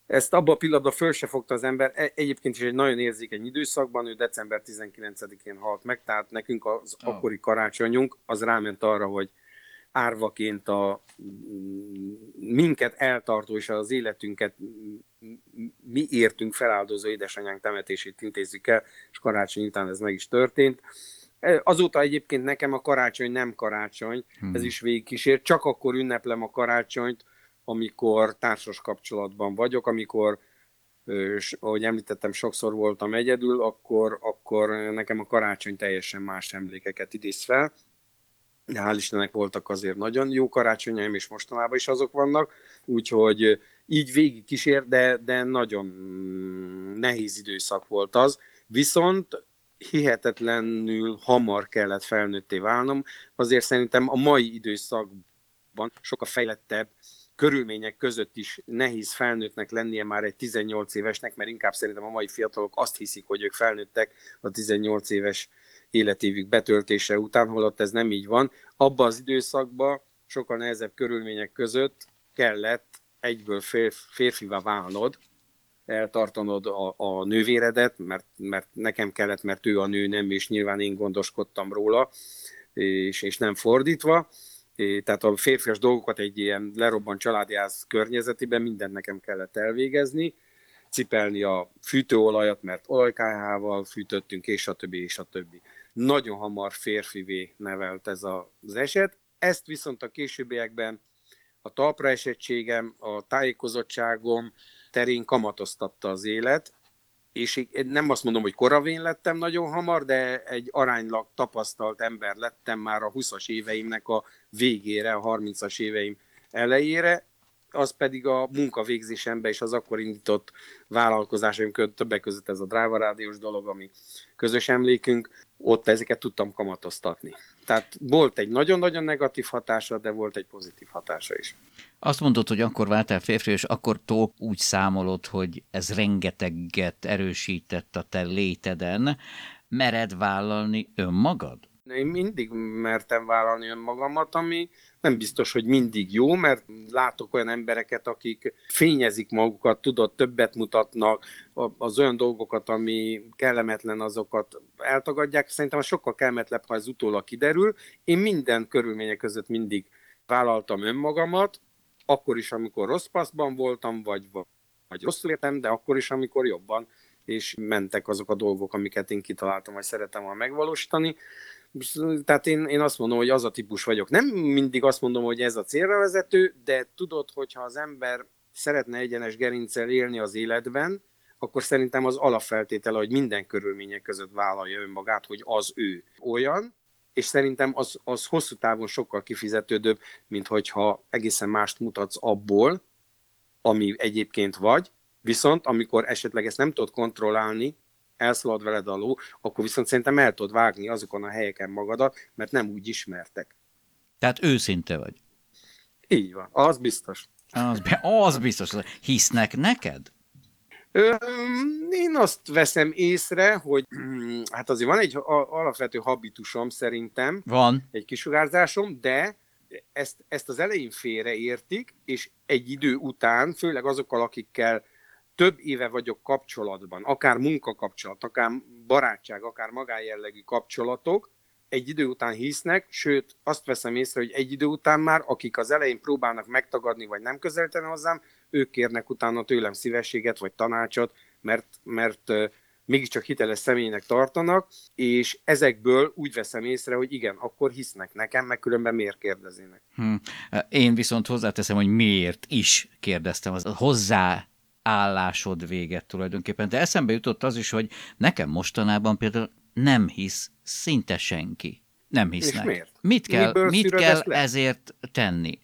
ezt abban a pillanatban föl se fogta az ember, e, egyébként is egy nagyon érzékeny időszakban, ő december 19-én halt meg, tehát nekünk az oh. akkori karácsonyunk az ráment arra, hogy árvaként a minket eltartó és az életünket mi értünk feláldozó édesanyánk temetését intézzük el, és karácsony után ez meg is történt. Azóta egyébként nekem a karácsony nem karácsony, hmm. ez is végigkísért. Csak akkor ünneplem a karácsonyt, amikor társas kapcsolatban vagyok, amikor, és, ahogy említettem, sokszor voltam egyedül, akkor, akkor nekem a karácsony teljesen más emlékeket idéz fel. De hál' Istennek voltak azért nagyon jó karácsonyaim, és mostanában is azok vannak, úgyhogy így végig kísér, de, de nagyon nehéz időszak volt az. Viszont hihetetlenül hamar kellett felnőtté válnom, azért szerintem a mai időszakban sokkal fejlettebb körülmények között is nehéz felnőttnek lennie már egy 18 évesnek, mert inkább szerintem a mai fiatalok azt hiszik, hogy ők felnőttek a 18 éves életévük betöltése után, holott ez nem így van. Abba az időszakban sokkal nehezebb körülmények között kellett egyből férfivá válnod, eltartanod a, a nővéredet, mert, mert nekem kellett, mert ő a nő nem, és nyilván én gondoskodtam róla, és, és nem fordítva. tehát a férfias dolgokat egy ilyen lerobban családjáz környezetében mindent nekem kellett elvégezni, cipelni a fűtőolajat, mert olajkájával fűtöttünk, és a többi, és a többi. Nagyon hamar férfivé nevelt ez az eset. Ezt viszont a későbbiekben a talpra esettségem, a tájékozottságom terén kamatoztatta az élet, és nem azt mondom, hogy koravén lettem nagyon hamar, de egy aránylag tapasztalt ember lettem már a 20-as éveimnek a végére, a 30-as éveim elejére, az pedig a munkavégzésembe és az akkor indított vállalkozásaim többek között ez a Driver Rádiós dolog, ami közös emlékünk, ott ezeket tudtam kamatoztatni. Tehát volt egy nagyon-nagyon negatív hatása, de volt egy pozitív hatása is. Azt mondod, hogy akkor váltál férfi, és akkor tó úgy számolod, hogy ez rengeteget erősített a te léteden. Mered vállalni önmagad? Én mindig mertem vállalni önmagamat, ami nem biztos, hogy mindig jó, mert látok olyan embereket, akik fényezik magukat, tudod, többet mutatnak, az olyan dolgokat, ami kellemetlen, azokat eltagadják. Szerintem sokkal kellemetlebb, ha ez utólag kiderül. Én minden körülmények között mindig vállaltam önmagamat, akkor is, amikor rossz passzban voltam, vagy, vagy rosszul értem, de akkor is, amikor jobban, és mentek azok a dolgok, amiket én kitaláltam, vagy szeretem volna megvalósítani. Tehát én, én azt mondom, hogy az a típus vagyok. Nem mindig azt mondom, hogy ez a célra vezető, de tudod, hogyha az ember szeretne egyenes gerincel élni az életben, akkor szerintem az alapfeltétele, hogy minden körülmények között vállalja önmagát, hogy az ő olyan, és szerintem az, az hosszú távon sokkal kifizetődőbb, mint hogyha egészen mást mutatsz abból, ami egyébként vagy, viszont amikor esetleg ezt nem tudod kontrollálni, elszalad veled a ló, akkor viszont szerintem el tudod vágni azokon a helyeken magadat, mert nem úgy ismertek. Tehát őszinte vagy. Így van, az biztos. Az, az biztos. Hisznek neked? Én azt veszem észre, hogy hát azért van egy alapvető habitusom szerintem. Van. Egy kisugárzásom, de ezt, ezt az elején félre értik, és egy idő után, főleg azokkal, akikkel több éve vagyok kapcsolatban, akár munkakapcsolat, akár barátság, akár magájellegű kapcsolatok, egy idő után hisznek, sőt azt veszem észre, hogy egy idő után már, akik az elején próbálnak megtagadni, vagy nem közelíteni hozzám, ők kérnek utána tőlem szívességet, vagy tanácsot, mert, mert mégiscsak hiteles személynek tartanak, és ezekből úgy veszem észre, hogy igen, akkor hisznek nekem, meg különben miért kérdeznének. Hmm. Én viszont hozzáteszem, hogy miért is kérdeztem, az hozzá állásod véget tulajdonképpen. De eszembe jutott az is, hogy nekem mostanában például nem hisz szinte senki. Nem hisznek. És miért? Mit kell, mit kell ezért tenni?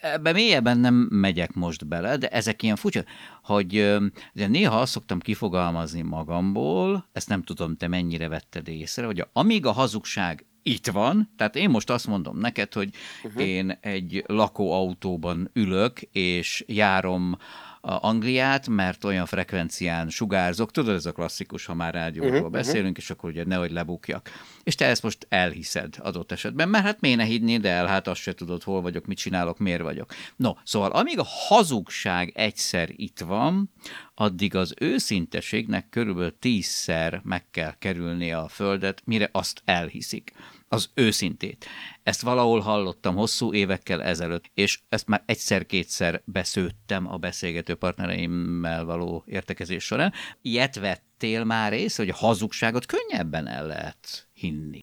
Ebbe mélyebben nem megyek most bele, de ezek ilyen furcsa, hogy de néha azt szoktam kifogalmazni magamból, ezt nem tudom, te mennyire vetted észre, hogy amíg a hazugság itt van, tehát én most azt mondom neked, hogy uh-huh. én egy lakóautóban ülök, és járom Angliát, mert olyan frekvencián sugárzok, tudod, ez a klasszikus, ha már rádióról uh-huh, beszélünk, uh-huh. és akkor ugye nehogy lebukjak. És te ezt most elhiszed adott esetben, mert hát miért ne hinnéd el, hát azt se tudod, hol vagyok, mit csinálok, miért vagyok. No, szóval amíg a hazugság egyszer itt van, addig az őszinteségnek körülbelül tízszer meg kell kerülni a földet, mire azt elhiszik az őszintét. Ezt valahol hallottam hosszú évekkel ezelőtt, és ezt már egyszer-kétszer beszőttem a beszélgető partnereimmel való értekezés során. Ilyet vettél már ész, hogy a hazugságot könnyebben el lehet hinni.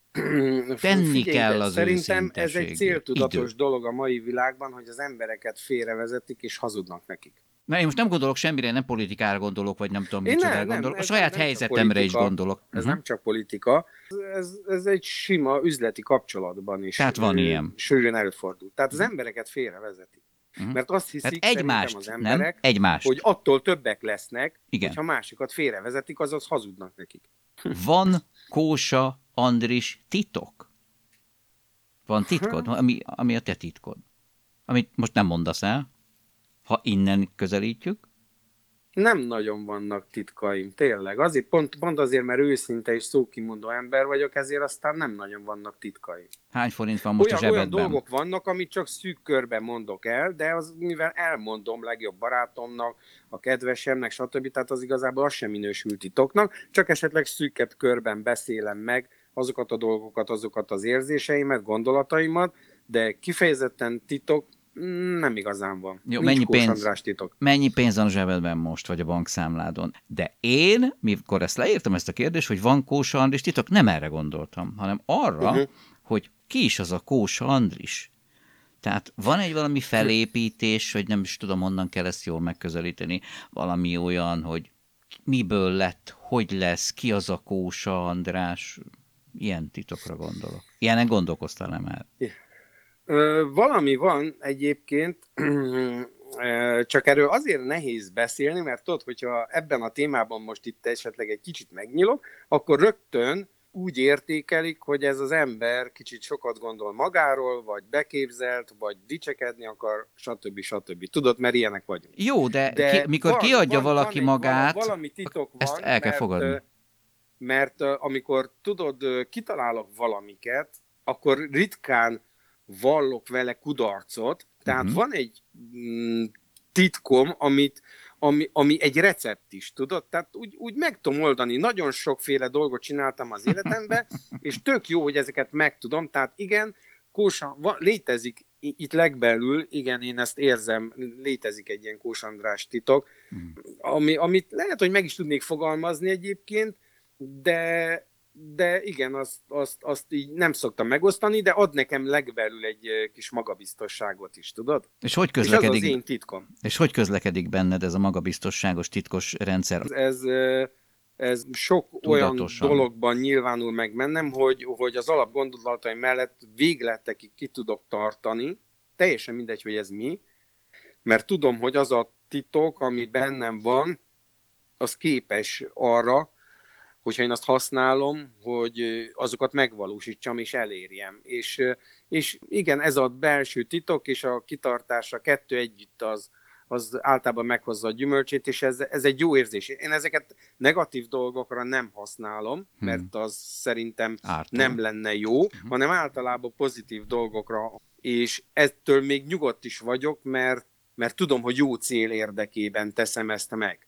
Tenni Figyelj, kell az Szerintem ez egy céltudatos idő. dolog a mai világban, hogy az embereket félrevezetik és hazudnak nekik. Na, én most nem gondolok semmire, nem politikára gondolok, vagy nem tudom, mit gondolok. a saját helyzetemre is gondolok. Ez uh-huh. nem csak politika, ez, ez egy sima üzleti kapcsolatban is. Tehát van ilyen. Sűrűn előfordul. Tehát az mhm. embereket félrevezeti. Uh-huh. Mert azt hiszik Tehát egymást, az emberek, nem? Egymást. hogy attól többek lesznek, Igen. hogyha másikat félrevezetik, azaz hazudnak nekik. [laughs] Van Kósa Andris titok? Van titkod? Ami, ami a te titkod? Amit most nem mondasz el? Ha innen közelítjük? Nem nagyon vannak titkaim, tényleg. Azért, pont, pont azért, mert őszinte és szókimondó ember vagyok, ezért aztán nem nagyon vannak titkaim. Hány forint van most olyan, a zsebedben? Olyan dolgok vannak, amit csak szűk körben mondok el, de az mivel elmondom legjobb barátomnak, a kedvesemnek, stb. Tehát az igazából az sem minősült titoknak, csak esetleg szűkebb körben beszélem meg azokat a dolgokat, azokat az érzéseimet, gondolataimat, de kifejezetten titok nem igazán van. Jó, Nincs mennyi Kós pénz- András titok. Mennyi pénz van a zsebedben most, vagy a bankszámládon? De én, mikor ezt leírtam ezt a kérdést, hogy van Kósa Andris titok, nem erre gondoltam, hanem arra, Mhm. hogy ki is az a Kósa Andris. Tehát van egy valami felépítés, hogy nem is tudom, honnan kell ezt jól megközelíteni, valami olyan, hogy miből lett, hogy lesz, ki az a Kósa András, ilyen titokra gondolok. Ilyenek gondolkoztál nem el? Valami van egyébként, [clears throat] csak erről azért nehéz beszélni, mert tudod, hogyha ebben a témában most itt esetleg egy kicsit megnyílok, akkor rögtön úgy értékelik, hogy ez az ember kicsit sokat gondol magáról, vagy beképzelt, vagy dicsekedni akar, stb. stb. Tudod, mert ilyenek vagyunk. Jó, de, De ki, mikor van- kiadja van- valaki van magát, vala- Valami titok van, ezt el kell mert, fogadni. Mert amikor tudod, kitalálok valamiket, akkor ritkán vallok vele kudarcot. Tehát Mhm. van egy mm, titkom, amit, ami, ami egy recept is, tudod? Tehát úgy, úgy meg tudom oldani. Nagyon sokféle dolgot csináltam az életemben, [laughs] és tök jó, hogy ezeket megtudom. Tehát igen, Kósa, van, létezik itt legbelül, igen, én ezt érzem, létezik egy ilyen Kós András titok, ami, amit lehet, hogy meg is tudnék fogalmazni egyébként, de, de igen, azt, azt, azt így nem szoktam megosztani, de ad nekem legbelül egy kis magabiztosságot is, tudod? és hogy És az az közlekedik, én titkom. és hogy közlekedik benned ez a magabiztosságos, titkos rendszer? Ez, eh, ez sok olyan dologban nyilvánul meg bennem, hogy, hogy az alapgondolataim mellett végletekig ki tudok tartani, teljesen mindegy, hogy ez mi, mert tudom, hogy az a titok, ami bennem van, az képes arra, hogyha én azt használom, hogy azokat megvalósítsam és elérjem. És, és igen, ez a belső titok és a kitartás, a kettő együtt az, az általában meghozza a gyümölcsét, és ez, ez egy jó érzés. Én ezeket negatív dolgokra nem használom, mert az szerintem Ártó. nem lenne jó, hanem általában pozitív dolgokra, és ettől még nyugodt is vagyok, mert, mert tudom, hogy jó cél érdekében teszem ezt meg.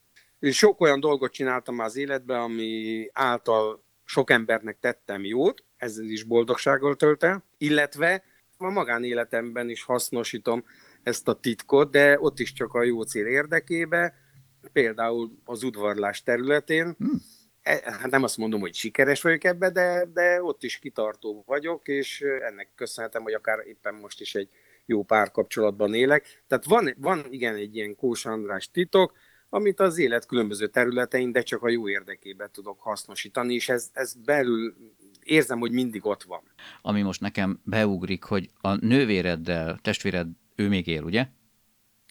Sok olyan dolgot csináltam az életben, ami által sok embernek tettem jót, ez is boldogsággal tölt el, illetve a magánéletemben is hasznosítom ezt a titkot, de ott is csak a jó cél érdekébe, például az udvarlás területén. E- Hát nem azt mondom, hogy sikeres vagyok ebbe, de, de ott is kitartó vagyok, és ennek köszönhetem, hogy akár éppen most is egy jó párkapcsolatban élek. Tehát van, van igen egy ilyen Kós András titok, amit az élet különböző területein, de csak a jó érdekében tudok hasznosítani, és ez, ez belül érzem, hogy mindig ott van. Ami most nekem beugrik, hogy a nővéreddel, testvéred, ő még él, ugye?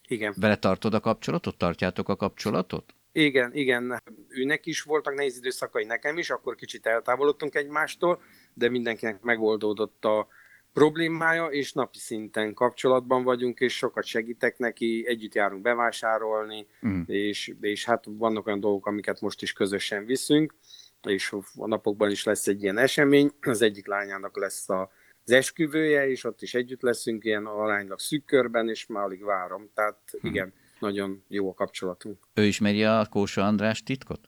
Igen. Vele tartod a kapcsolatot? Tartjátok a kapcsolatot? Igen, igen, őnek is voltak nehéz időszakai, nekem is, akkor kicsit eltávolodtunk egymástól, de mindenkinek megoldódott a problémája, és napi szinten kapcsolatban vagyunk, és sokat segítek neki, együtt járunk bevásárolni, Mm. és, és hát vannak olyan dolgok, amiket most is közösen viszünk, és a napokban is lesz egy ilyen esemény, az egyik lányának lesz a, az esküvője, és ott is együtt leszünk ilyen aránylag szűk körben, és már alig várom. Tehát igen, nagyon jó a kapcsolatunk. Ő ismeri a Kósa András titkot?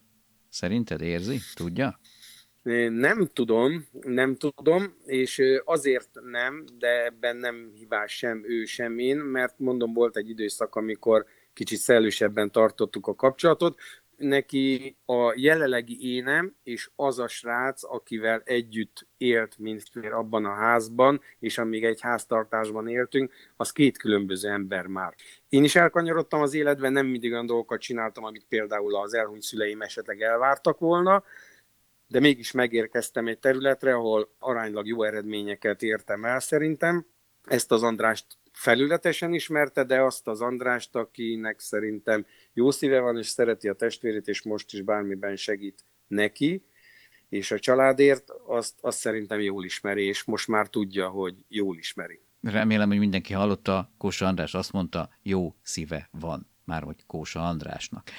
Szerinted érzi? Tudja? Nem tudom, nem tudom, és azért nem, de ebben nem hibás sem ő, sem én, mert mondom, volt egy időszak, amikor kicsit szellősebben tartottuk a kapcsolatot. Neki a jelenlegi énem és az a srác, akivel együtt élt mindfél abban a házban, és amíg egy háztartásban éltünk, az két különböző ember már. Én is elkanyarodtam az életben, nem mindig olyan dolgokat csináltam, amit például az elhunyt szüleim esetleg elvártak volna, de mégis megérkeztem egy területre, ahol aránylag jó eredményeket értem el szerintem. Ezt az Andrást felületesen ismerte, de azt az Andrást, akinek szerintem jó szíve van, és szereti a testvérét, és most is bármiben segít neki, és a családért, azt, azt szerintem jól ismeri, és most már tudja, hogy jól ismeri. Remélem, hogy mindenki hallotta, Kósa András azt mondta, jó szíve van, már hogy Kósa Andrásnak.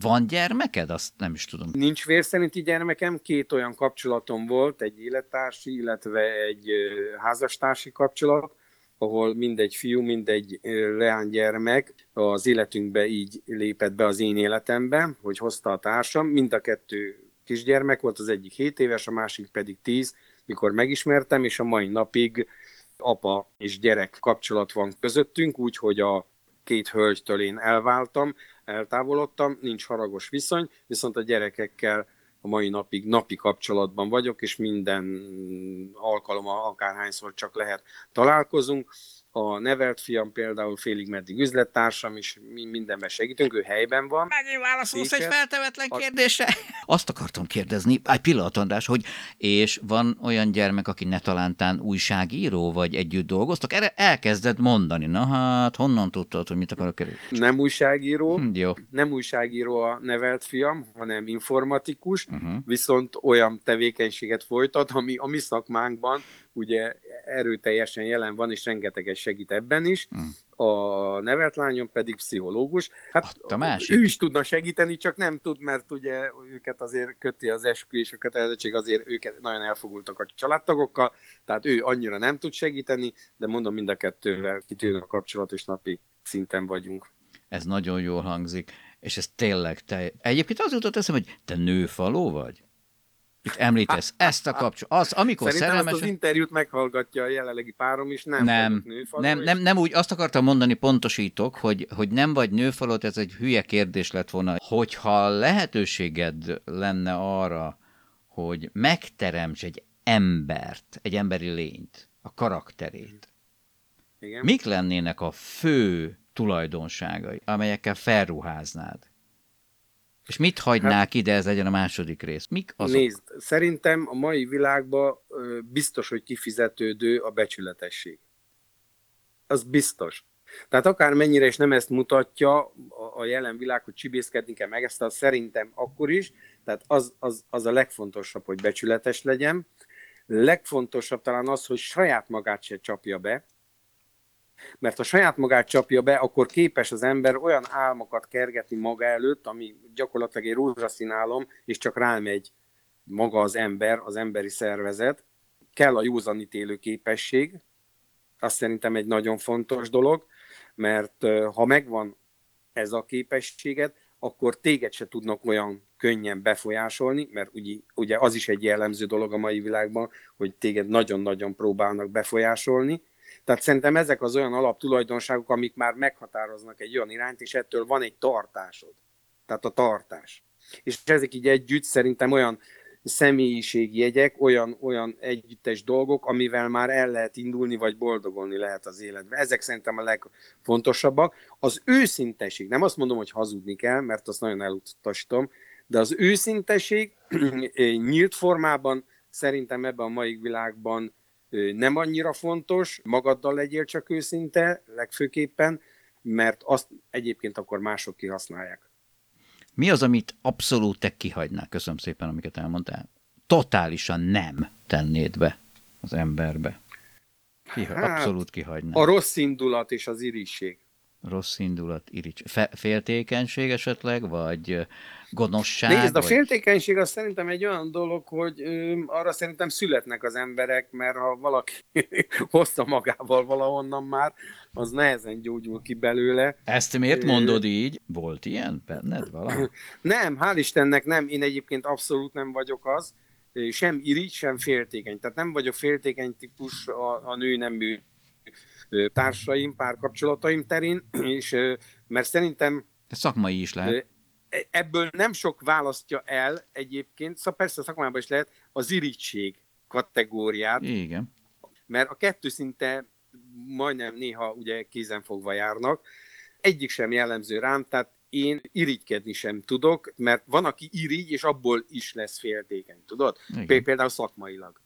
Van gyermeked? Azt nem is tudom. Nincs vér szerinti gyermekem, két olyan kapcsolatom volt, egy élettársi, illetve egy házastársi kapcsolat, ahol mindegy fiú, mindegy leánygyermek az életünkbe így lépett be az én életembe, hogy hozta a társam. Mind a kettő kisgyermek volt, az egyik 7 éves, a másik pedig 10, mikor megismertem, és a mai napig apa és gyerek kapcsolat van közöttünk, úgyhogy a két hölgytől én elváltam, eltávolodtam, nincs haragos viszony, viszont a gyerekekkel a mai napig napi kapcsolatban vagyok, és minden alkalommal, akárhányszor csak lehet találkozunk a nevelt fiam például félig meddig üzlettársam, és mi mindenben segítünk, ő helyben van. Megint válaszolsz egy feltevetlen kérdésre. [laughs] Azt akartam kérdezni, egy pillanat András, hogy és van olyan gyermek, aki ne talántán újságíró, vagy együtt dolgoztak? Erre elkezded mondani. Na hát, honnan tudtad, hogy mit akarok kerülni? Nem újságíró, Hm, jó. nem újságíró a nevelt fiam, hanem informatikus, Uh-huh. viszont olyan tevékenységet folytat, ami a mi szakmánkban ugye erőteljesen jelen van, és rengeteget segít ebben is. Mm. A nevelt lányom pedig pszichológus. Hát a másik. ő is tudna segíteni, csak nem tud, mert ugye őket azért köti az eskü és a kötelezettség, azért őket nagyon elfogultak a családtagokkal, tehát ő annyira nem tud segíteni, de mondom mind a kettővel kitűnő a kapcsolat, és napi szinten vagyunk. Ez nagyon jól hangzik, és ez tényleg te... Egyébként az jutott eszembe, hogy te nőfaló vagy? Itt említesz ezt a kapcsolatot. Az, amikor Szerintem szerelmes... ezt az interjút meghallgatja a jelenlegi párom is, nem, nem, nem, nem, nem úgy, azt akartam mondani, pontosítok, hogy, hogy nem vagy nőfalot, ez egy hülye kérdés lett volna. Hogyha lehetőséged lenne arra, hogy megteremts egy embert, egy emberi lényt, a karakterét, Igen. mik lennének a fő tulajdonságai, amelyekkel felruháznád? És mit hagynák hát, ide, ez legyen a második rész? Mik azok? Nézd, szerintem a mai világban biztos, hogy kifizetődő a becsületesség. Az biztos. Tehát akár mennyire is nem ezt mutatja a, jelen világ, hogy csibészkedni kell meg, ezt szerintem akkor is, tehát az, az, az a legfontosabb, hogy becsületes legyen. Legfontosabb talán az, hogy saját magát se csapja be, mert ha saját magát csapja be, akkor képes az ember olyan álmokat kergetni maga előtt, ami gyakorlatilag egy rózsaszín álom, és csak rámegy maga az ember, az emberi szervezet. Kell a józanítélő képesség, azt szerintem egy nagyon fontos dolog, mert ha megvan ez a képességed, akkor téged se tudnak olyan könnyen befolyásolni, mert ugye, ugye az is egy jellemző dolog a mai világban, hogy téged nagyon-nagyon próbálnak befolyásolni. Tehát szerintem ezek az olyan alaptulajdonságok, amik már meghatároznak egy olyan irányt, és ettől van egy tartásod. Tehát a tartás. És ezek így együtt szerintem olyan személyiségjegyek, olyan, olyan együttes dolgok, amivel már el lehet indulni, vagy boldogolni lehet az életbe. Ezek szerintem a legfontosabbak. Az őszinteség, nem azt mondom, hogy hazudni kell, mert azt nagyon elutasítom, de az őszinteség [clears throat] nyílt formában szerintem ebben a mai világban nem annyira fontos, magaddal legyél csak őszinte, legfőképpen, mert azt egyébként akkor mások kihasználják. Mi az, amit abszolút te kihagynál? Köszönöm szépen, amiket elmondtál. Totálisan nem tennéd be az emberbe. Kiha- Hát, abszolút kihagynád. A rossz indulat és az irisség. Rossz indulat, irigy. Fe- féltékenység esetleg, vagy gonoszság? Nézd, a vagy... féltékenység az szerintem egy olyan dolog, hogy ö, arra szerintem születnek az emberek, mert ha valaki [laughs] hozta magával valahonnan már, az nehezen gyógyul ki belőle. Ezt miért mondod így? Volt ilyen benned valaha? [clears throat] Nem, hál' Istennek nem, én egyébként abszolút nem vagyok az, sem irigy, sem féltékeny. Tehát nem vagyok féltékeny típus a, a nő nemű társaim, párkapcsolataim terén, [clears throat] és mert szerintem De szakmai is lehet. E- Ebből nem sok választja el egyébként, szóval persze a szakmában is lehet az irigység kategóriát, Igen. mert a kettő szinte majdnem néha ugye kézenfogva járnak. Egyik sem jellemző rám, tehát én irigykedni sem tudok, mert van, aki irigy, és abból is lesz féltékeny, tudod? Igen. Pé- Például szakmailag.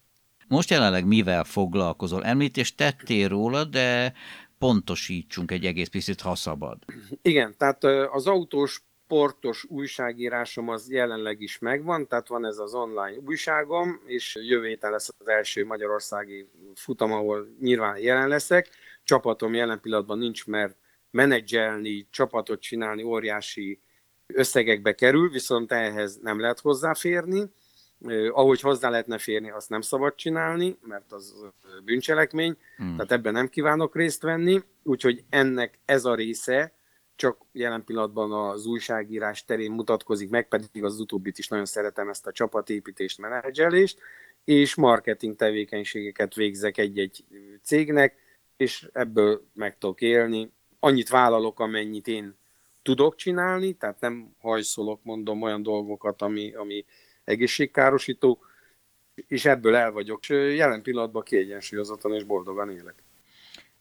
Most jelenleg mivel foglalkozol? Említést tettél róla, de pontosítsunk egy egész picit, ha szabad. Igen, tehát az autós sportos újságírásom az jelenleg is megvan, tehát van ez az online újságom, és jövő héten lesz az első magyarországi futam, ahol nyilván jelen leszek. Csapatom jelen pillanatban nincs, mert menedzselni, csapatot csinálni óriási összegekbe kerül, viszont ehhez nem lehet hozzáférni. Ahogy hozzá lehetne férni, azt nem szabad csinálni, mert az bűncselekmény, Hmm. tehát ebben nem kívánok részt venni, úgyhogy ennek ez a része csak jelen pillanatban az újságírás terén mutatkozik meg, pedig az utóbbit is nagyon szeretem ezt a csapatépítést, menedzselést, és marketing tevékenységeket végzek egy-egy cégnek, és ebből meg tudok élni. Annyit vállalok, amennyit én tudok csinálni, tehát nem hajszolok, mondom olyan dolgokat, ami, ami egészségkárosító, és ebből el vagyok. És jelen pillanatban kiegyensúlyozottan és boldogan élek.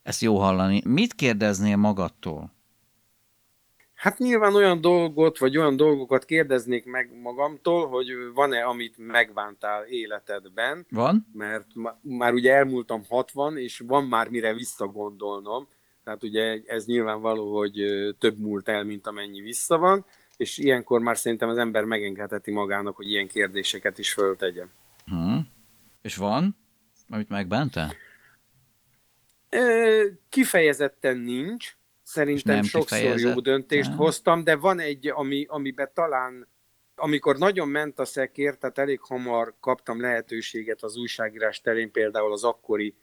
Ezt jó hallani. Mit kérdeznél magadtól? Hát nyilván olyan dolgot, vagy olyan dolgokat kérdeznék meg magamtól, hogy van-e, amit megvántál életedben. Van? Mert már ugye elmúltam 60, és van már mire visszagondolnom. Tehát ugye ez nyilvánvaló, hogy több múlt el, mint amennyi vissza van, és ilyenkor már szerintem az ember megengedheti magának, hogy ilyen kérdéseket is föltegyen. Hmm. És van, amit megbántál? Kifejezetten nincs, Szerintem sokszor jó döntést nem. hoztam, de van egy, ami, amiben talán amikor nagyon ment a szekér, tehát elég hamar kaptam lehetőséget az újságírás terén, például az akkori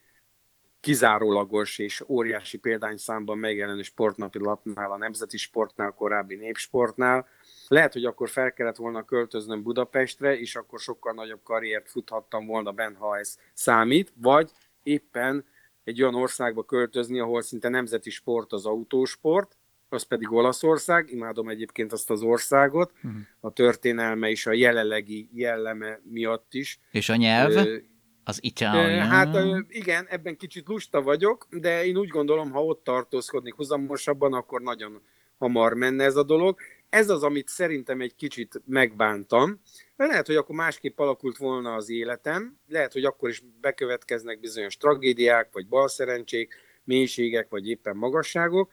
kizárólagos és óriási példányszámban megjelenő sportnapi lapnál, a Nemzeti Sportnál, korábbi Népsportnál. Lehet, hogy akkor fel kellett volna költöznöm Budapestre, és akkor sokkal nagyobb karriert futhattam volna benne, ha ez számít, vagy éppen egy olyan országba költözni, ahol szinte nemzeti sport az autósport, az pedig Olaszország, imádom egyébként azt az országot, uh-huh. a történelme és a jelenlegi jelleme miatt is. És a nyelv? Ö, az itálián? Hát igen, ebben kicsit lusta vagyok, de én úgy gondolom, ha ott tartózkodnék huzamosabban, akkor nagyon hamar menne ez a dolog. Ez az, amit szerintem egy kicsit megbántam. Lehet, hogy akkor másképp alakult volna az életem, lehet, hogy akkor is bekövetkeznek bizonyos tragédiák, vagy balszerencsék, mélységek, vagy éppen magasságok,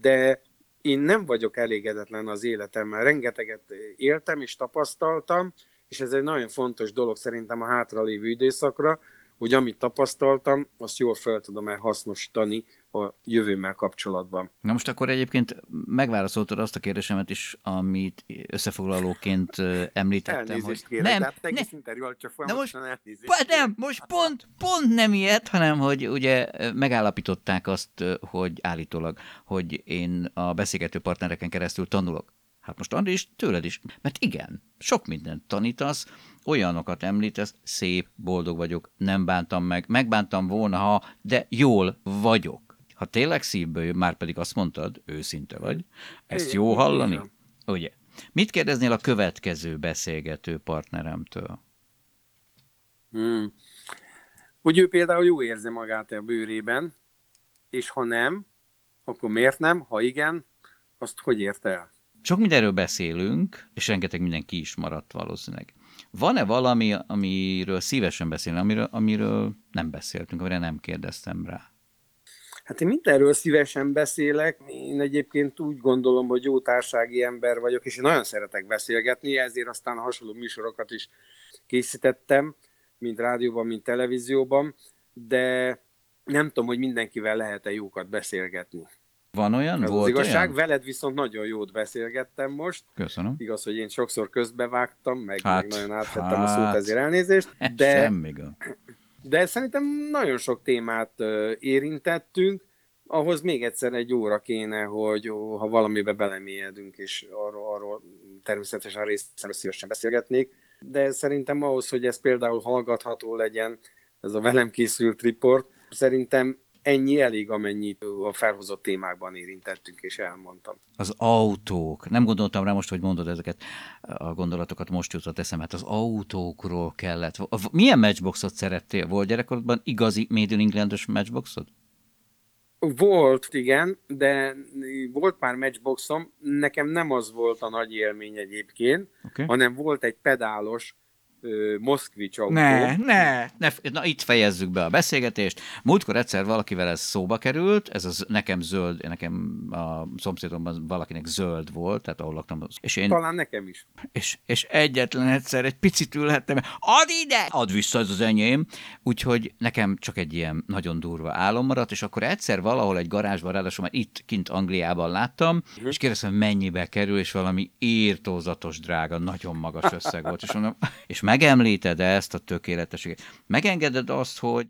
de én nem vagyok elégedetlen az életemmel. Rengeteget éltem és tapasztaltam, és ez egy nagyon fontos dolog szerintem a hátralévő időszakra, hogy amit tapasztaltam, azt jól fel tudom el hasznosítani a jövőmmel kapcsolatban. Na most akkor egyébként megválaszoltad azt a kérdésemet is, amit összefoglalóként említettem. Elnézést hogy... kérek, nem, tehát egész ne, interjú csak folyamatosan most, elnézést Nem, most pont, pont nem ilyet, hanem hogy ugye megállapították azt, hogy állítólag, hogy én a beszélgető partnereken keresztül tanulok. Hát most André is, tőled is. Mert igen, sok mindent tanítasz, olyanokat említesz, szép, boldog vagyok, nem bántam meg, megbántam volna, ha, de jól vagyok. Ha tényleg szívből már pedig azt mondtad, őszinte vagy, ezt jó hallani? Ugye? Mit kérdeznél a következő beszélgető partneremtől? Hmm. Hogy ő például jó érzi magát a bőrében, és ha nem, akkor miért nem? Ha igen, azt hogy érte el? Sok mindenről beszélünk, és rengeteg mindenki is maradt valószínűleg. Van-e valami, amiről szívesen beszélni, amiről, amiről nem beszéltünk, amire nem kérdeztem rá? Hát én mindenről szívesen beszélek. Én egyébként úgy gondolom, hogy jó társági ember vagyok, és én nagyon szeretek beszélgetni, ezért aztán hasonló műsorokat is készítettem, mint rádióban, mint televízióban, de nem tudom, hogy mindenkivel lehet-e jókat beszélgetni. Van olyan? Ez Volt az igazság, olyan? veled viszont nagyon jót beszélgettem most. Köszönöm. Igaz, hogy én sokszor közbevágtam, meg, hát, meg nagyon átvettem hát, a szót, ezért elnézést. De, semmi de szerintem nagyon sok témát érintettünk, ahhoz még egyszer egy óra kéne, hogy ha valamibe belemélyedünk, és arról, arról természetesen részemről szívesen beszélgetnék, de szerintem ahhoz, hogy ez például hallgatható legyen, ez a velem készült riport, szerintem ennyi elég, amennyit a felhozott témákban érintettünk, és elmondtam. Az autók. Nem gondoltam rá most, hogy mondod ezeket a gondolatokat, most jutott eszembe. Hát az autókról kellett. Milyen matchboxot szerettél? Volt gyerekkorodban igazi Made in Englandos matchboxod? Volt, igen, de volt már matchboxom. Nekem nem az volt a nagy élmény egyébként, okay. hanem volt egy pedálos Moszkvics autó. Ne, ne, ne, na itt fejezzük be a beszélgetést. Múltkor egyszer valakivel ez szóba került, ez az nekem zöld, nekem a szomszédomban valakinek zöld volt, tehát ahol laktam. És én, Talán nekem is. És, és egyetlen egyszer egy picit ülhettem, add ide! Add vissza, ez az enyém. Úgyhogy nekem csak egy ilyen nagyon durva álom maradt, és akkor egyszer valahol egy garázsban, ráadásul már itt kint Angliában láttam, uh-huh. és kérdeztem, mennyibe kerül, és valami írtózatos drága, nagyon magas összeg volt, és mondom, és megemlíted ezt a tökéletességet, megengeded azt, hogy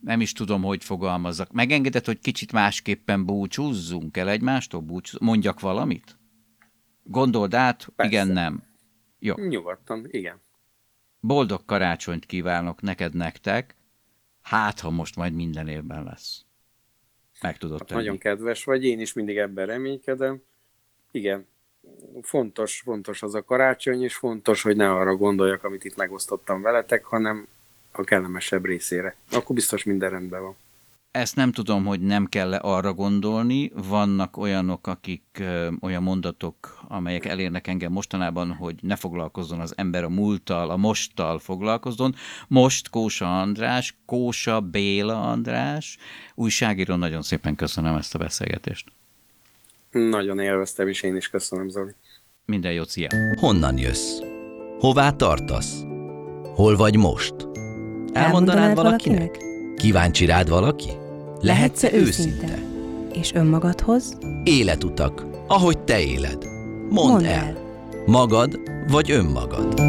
nem is tudom, hogy fogalmazzak, megengeded, hogy kicsit másképpen búcsúzzunk el egymástól, búcsúzzunk, mondjak valamit? Gondold át, Persze. igen, nem. Jó. Nyugodtan, igen. Boldog karácsonyt kívánok neked, nektek. Hát, ha most majd minden évben lesz. Meg tudod Hát tenni. nagyon kedves vagy, én is mindig ebben reménykedem. Igen, fontos, fontos az a karácsony, és fontos, hogy ne arra gondoljak, amit itt megosztottam veletek, hanem a kellemesebb részére. Akkor biztos minden rendben van. Ezt nem tudom, hogy nem kell -e arra gondolni. Vannak olyanok, akik olyan mondatok, amelyek elérnek engem mostanában, hogy ne foglalkozzon az ember a múlttal, a mosttal foglalkozzon. Most Kósa András, Kósa Béla András, újságíró, nagyon szépen köszönöm ezt a beszélgetést. Nagyon élveztem, és én is köszönöm, Zoli. Minden jót, szia! Honnan jössz? Hová tartasz? Hol vagy most? Elmondanád valakinek? Kíváncsi rád valaki? Lehetsz-e őszinte? És önmagadhoz? Életutak, ahogy te éled. Mondd, Mondd el. el. Magad vagy önmagad?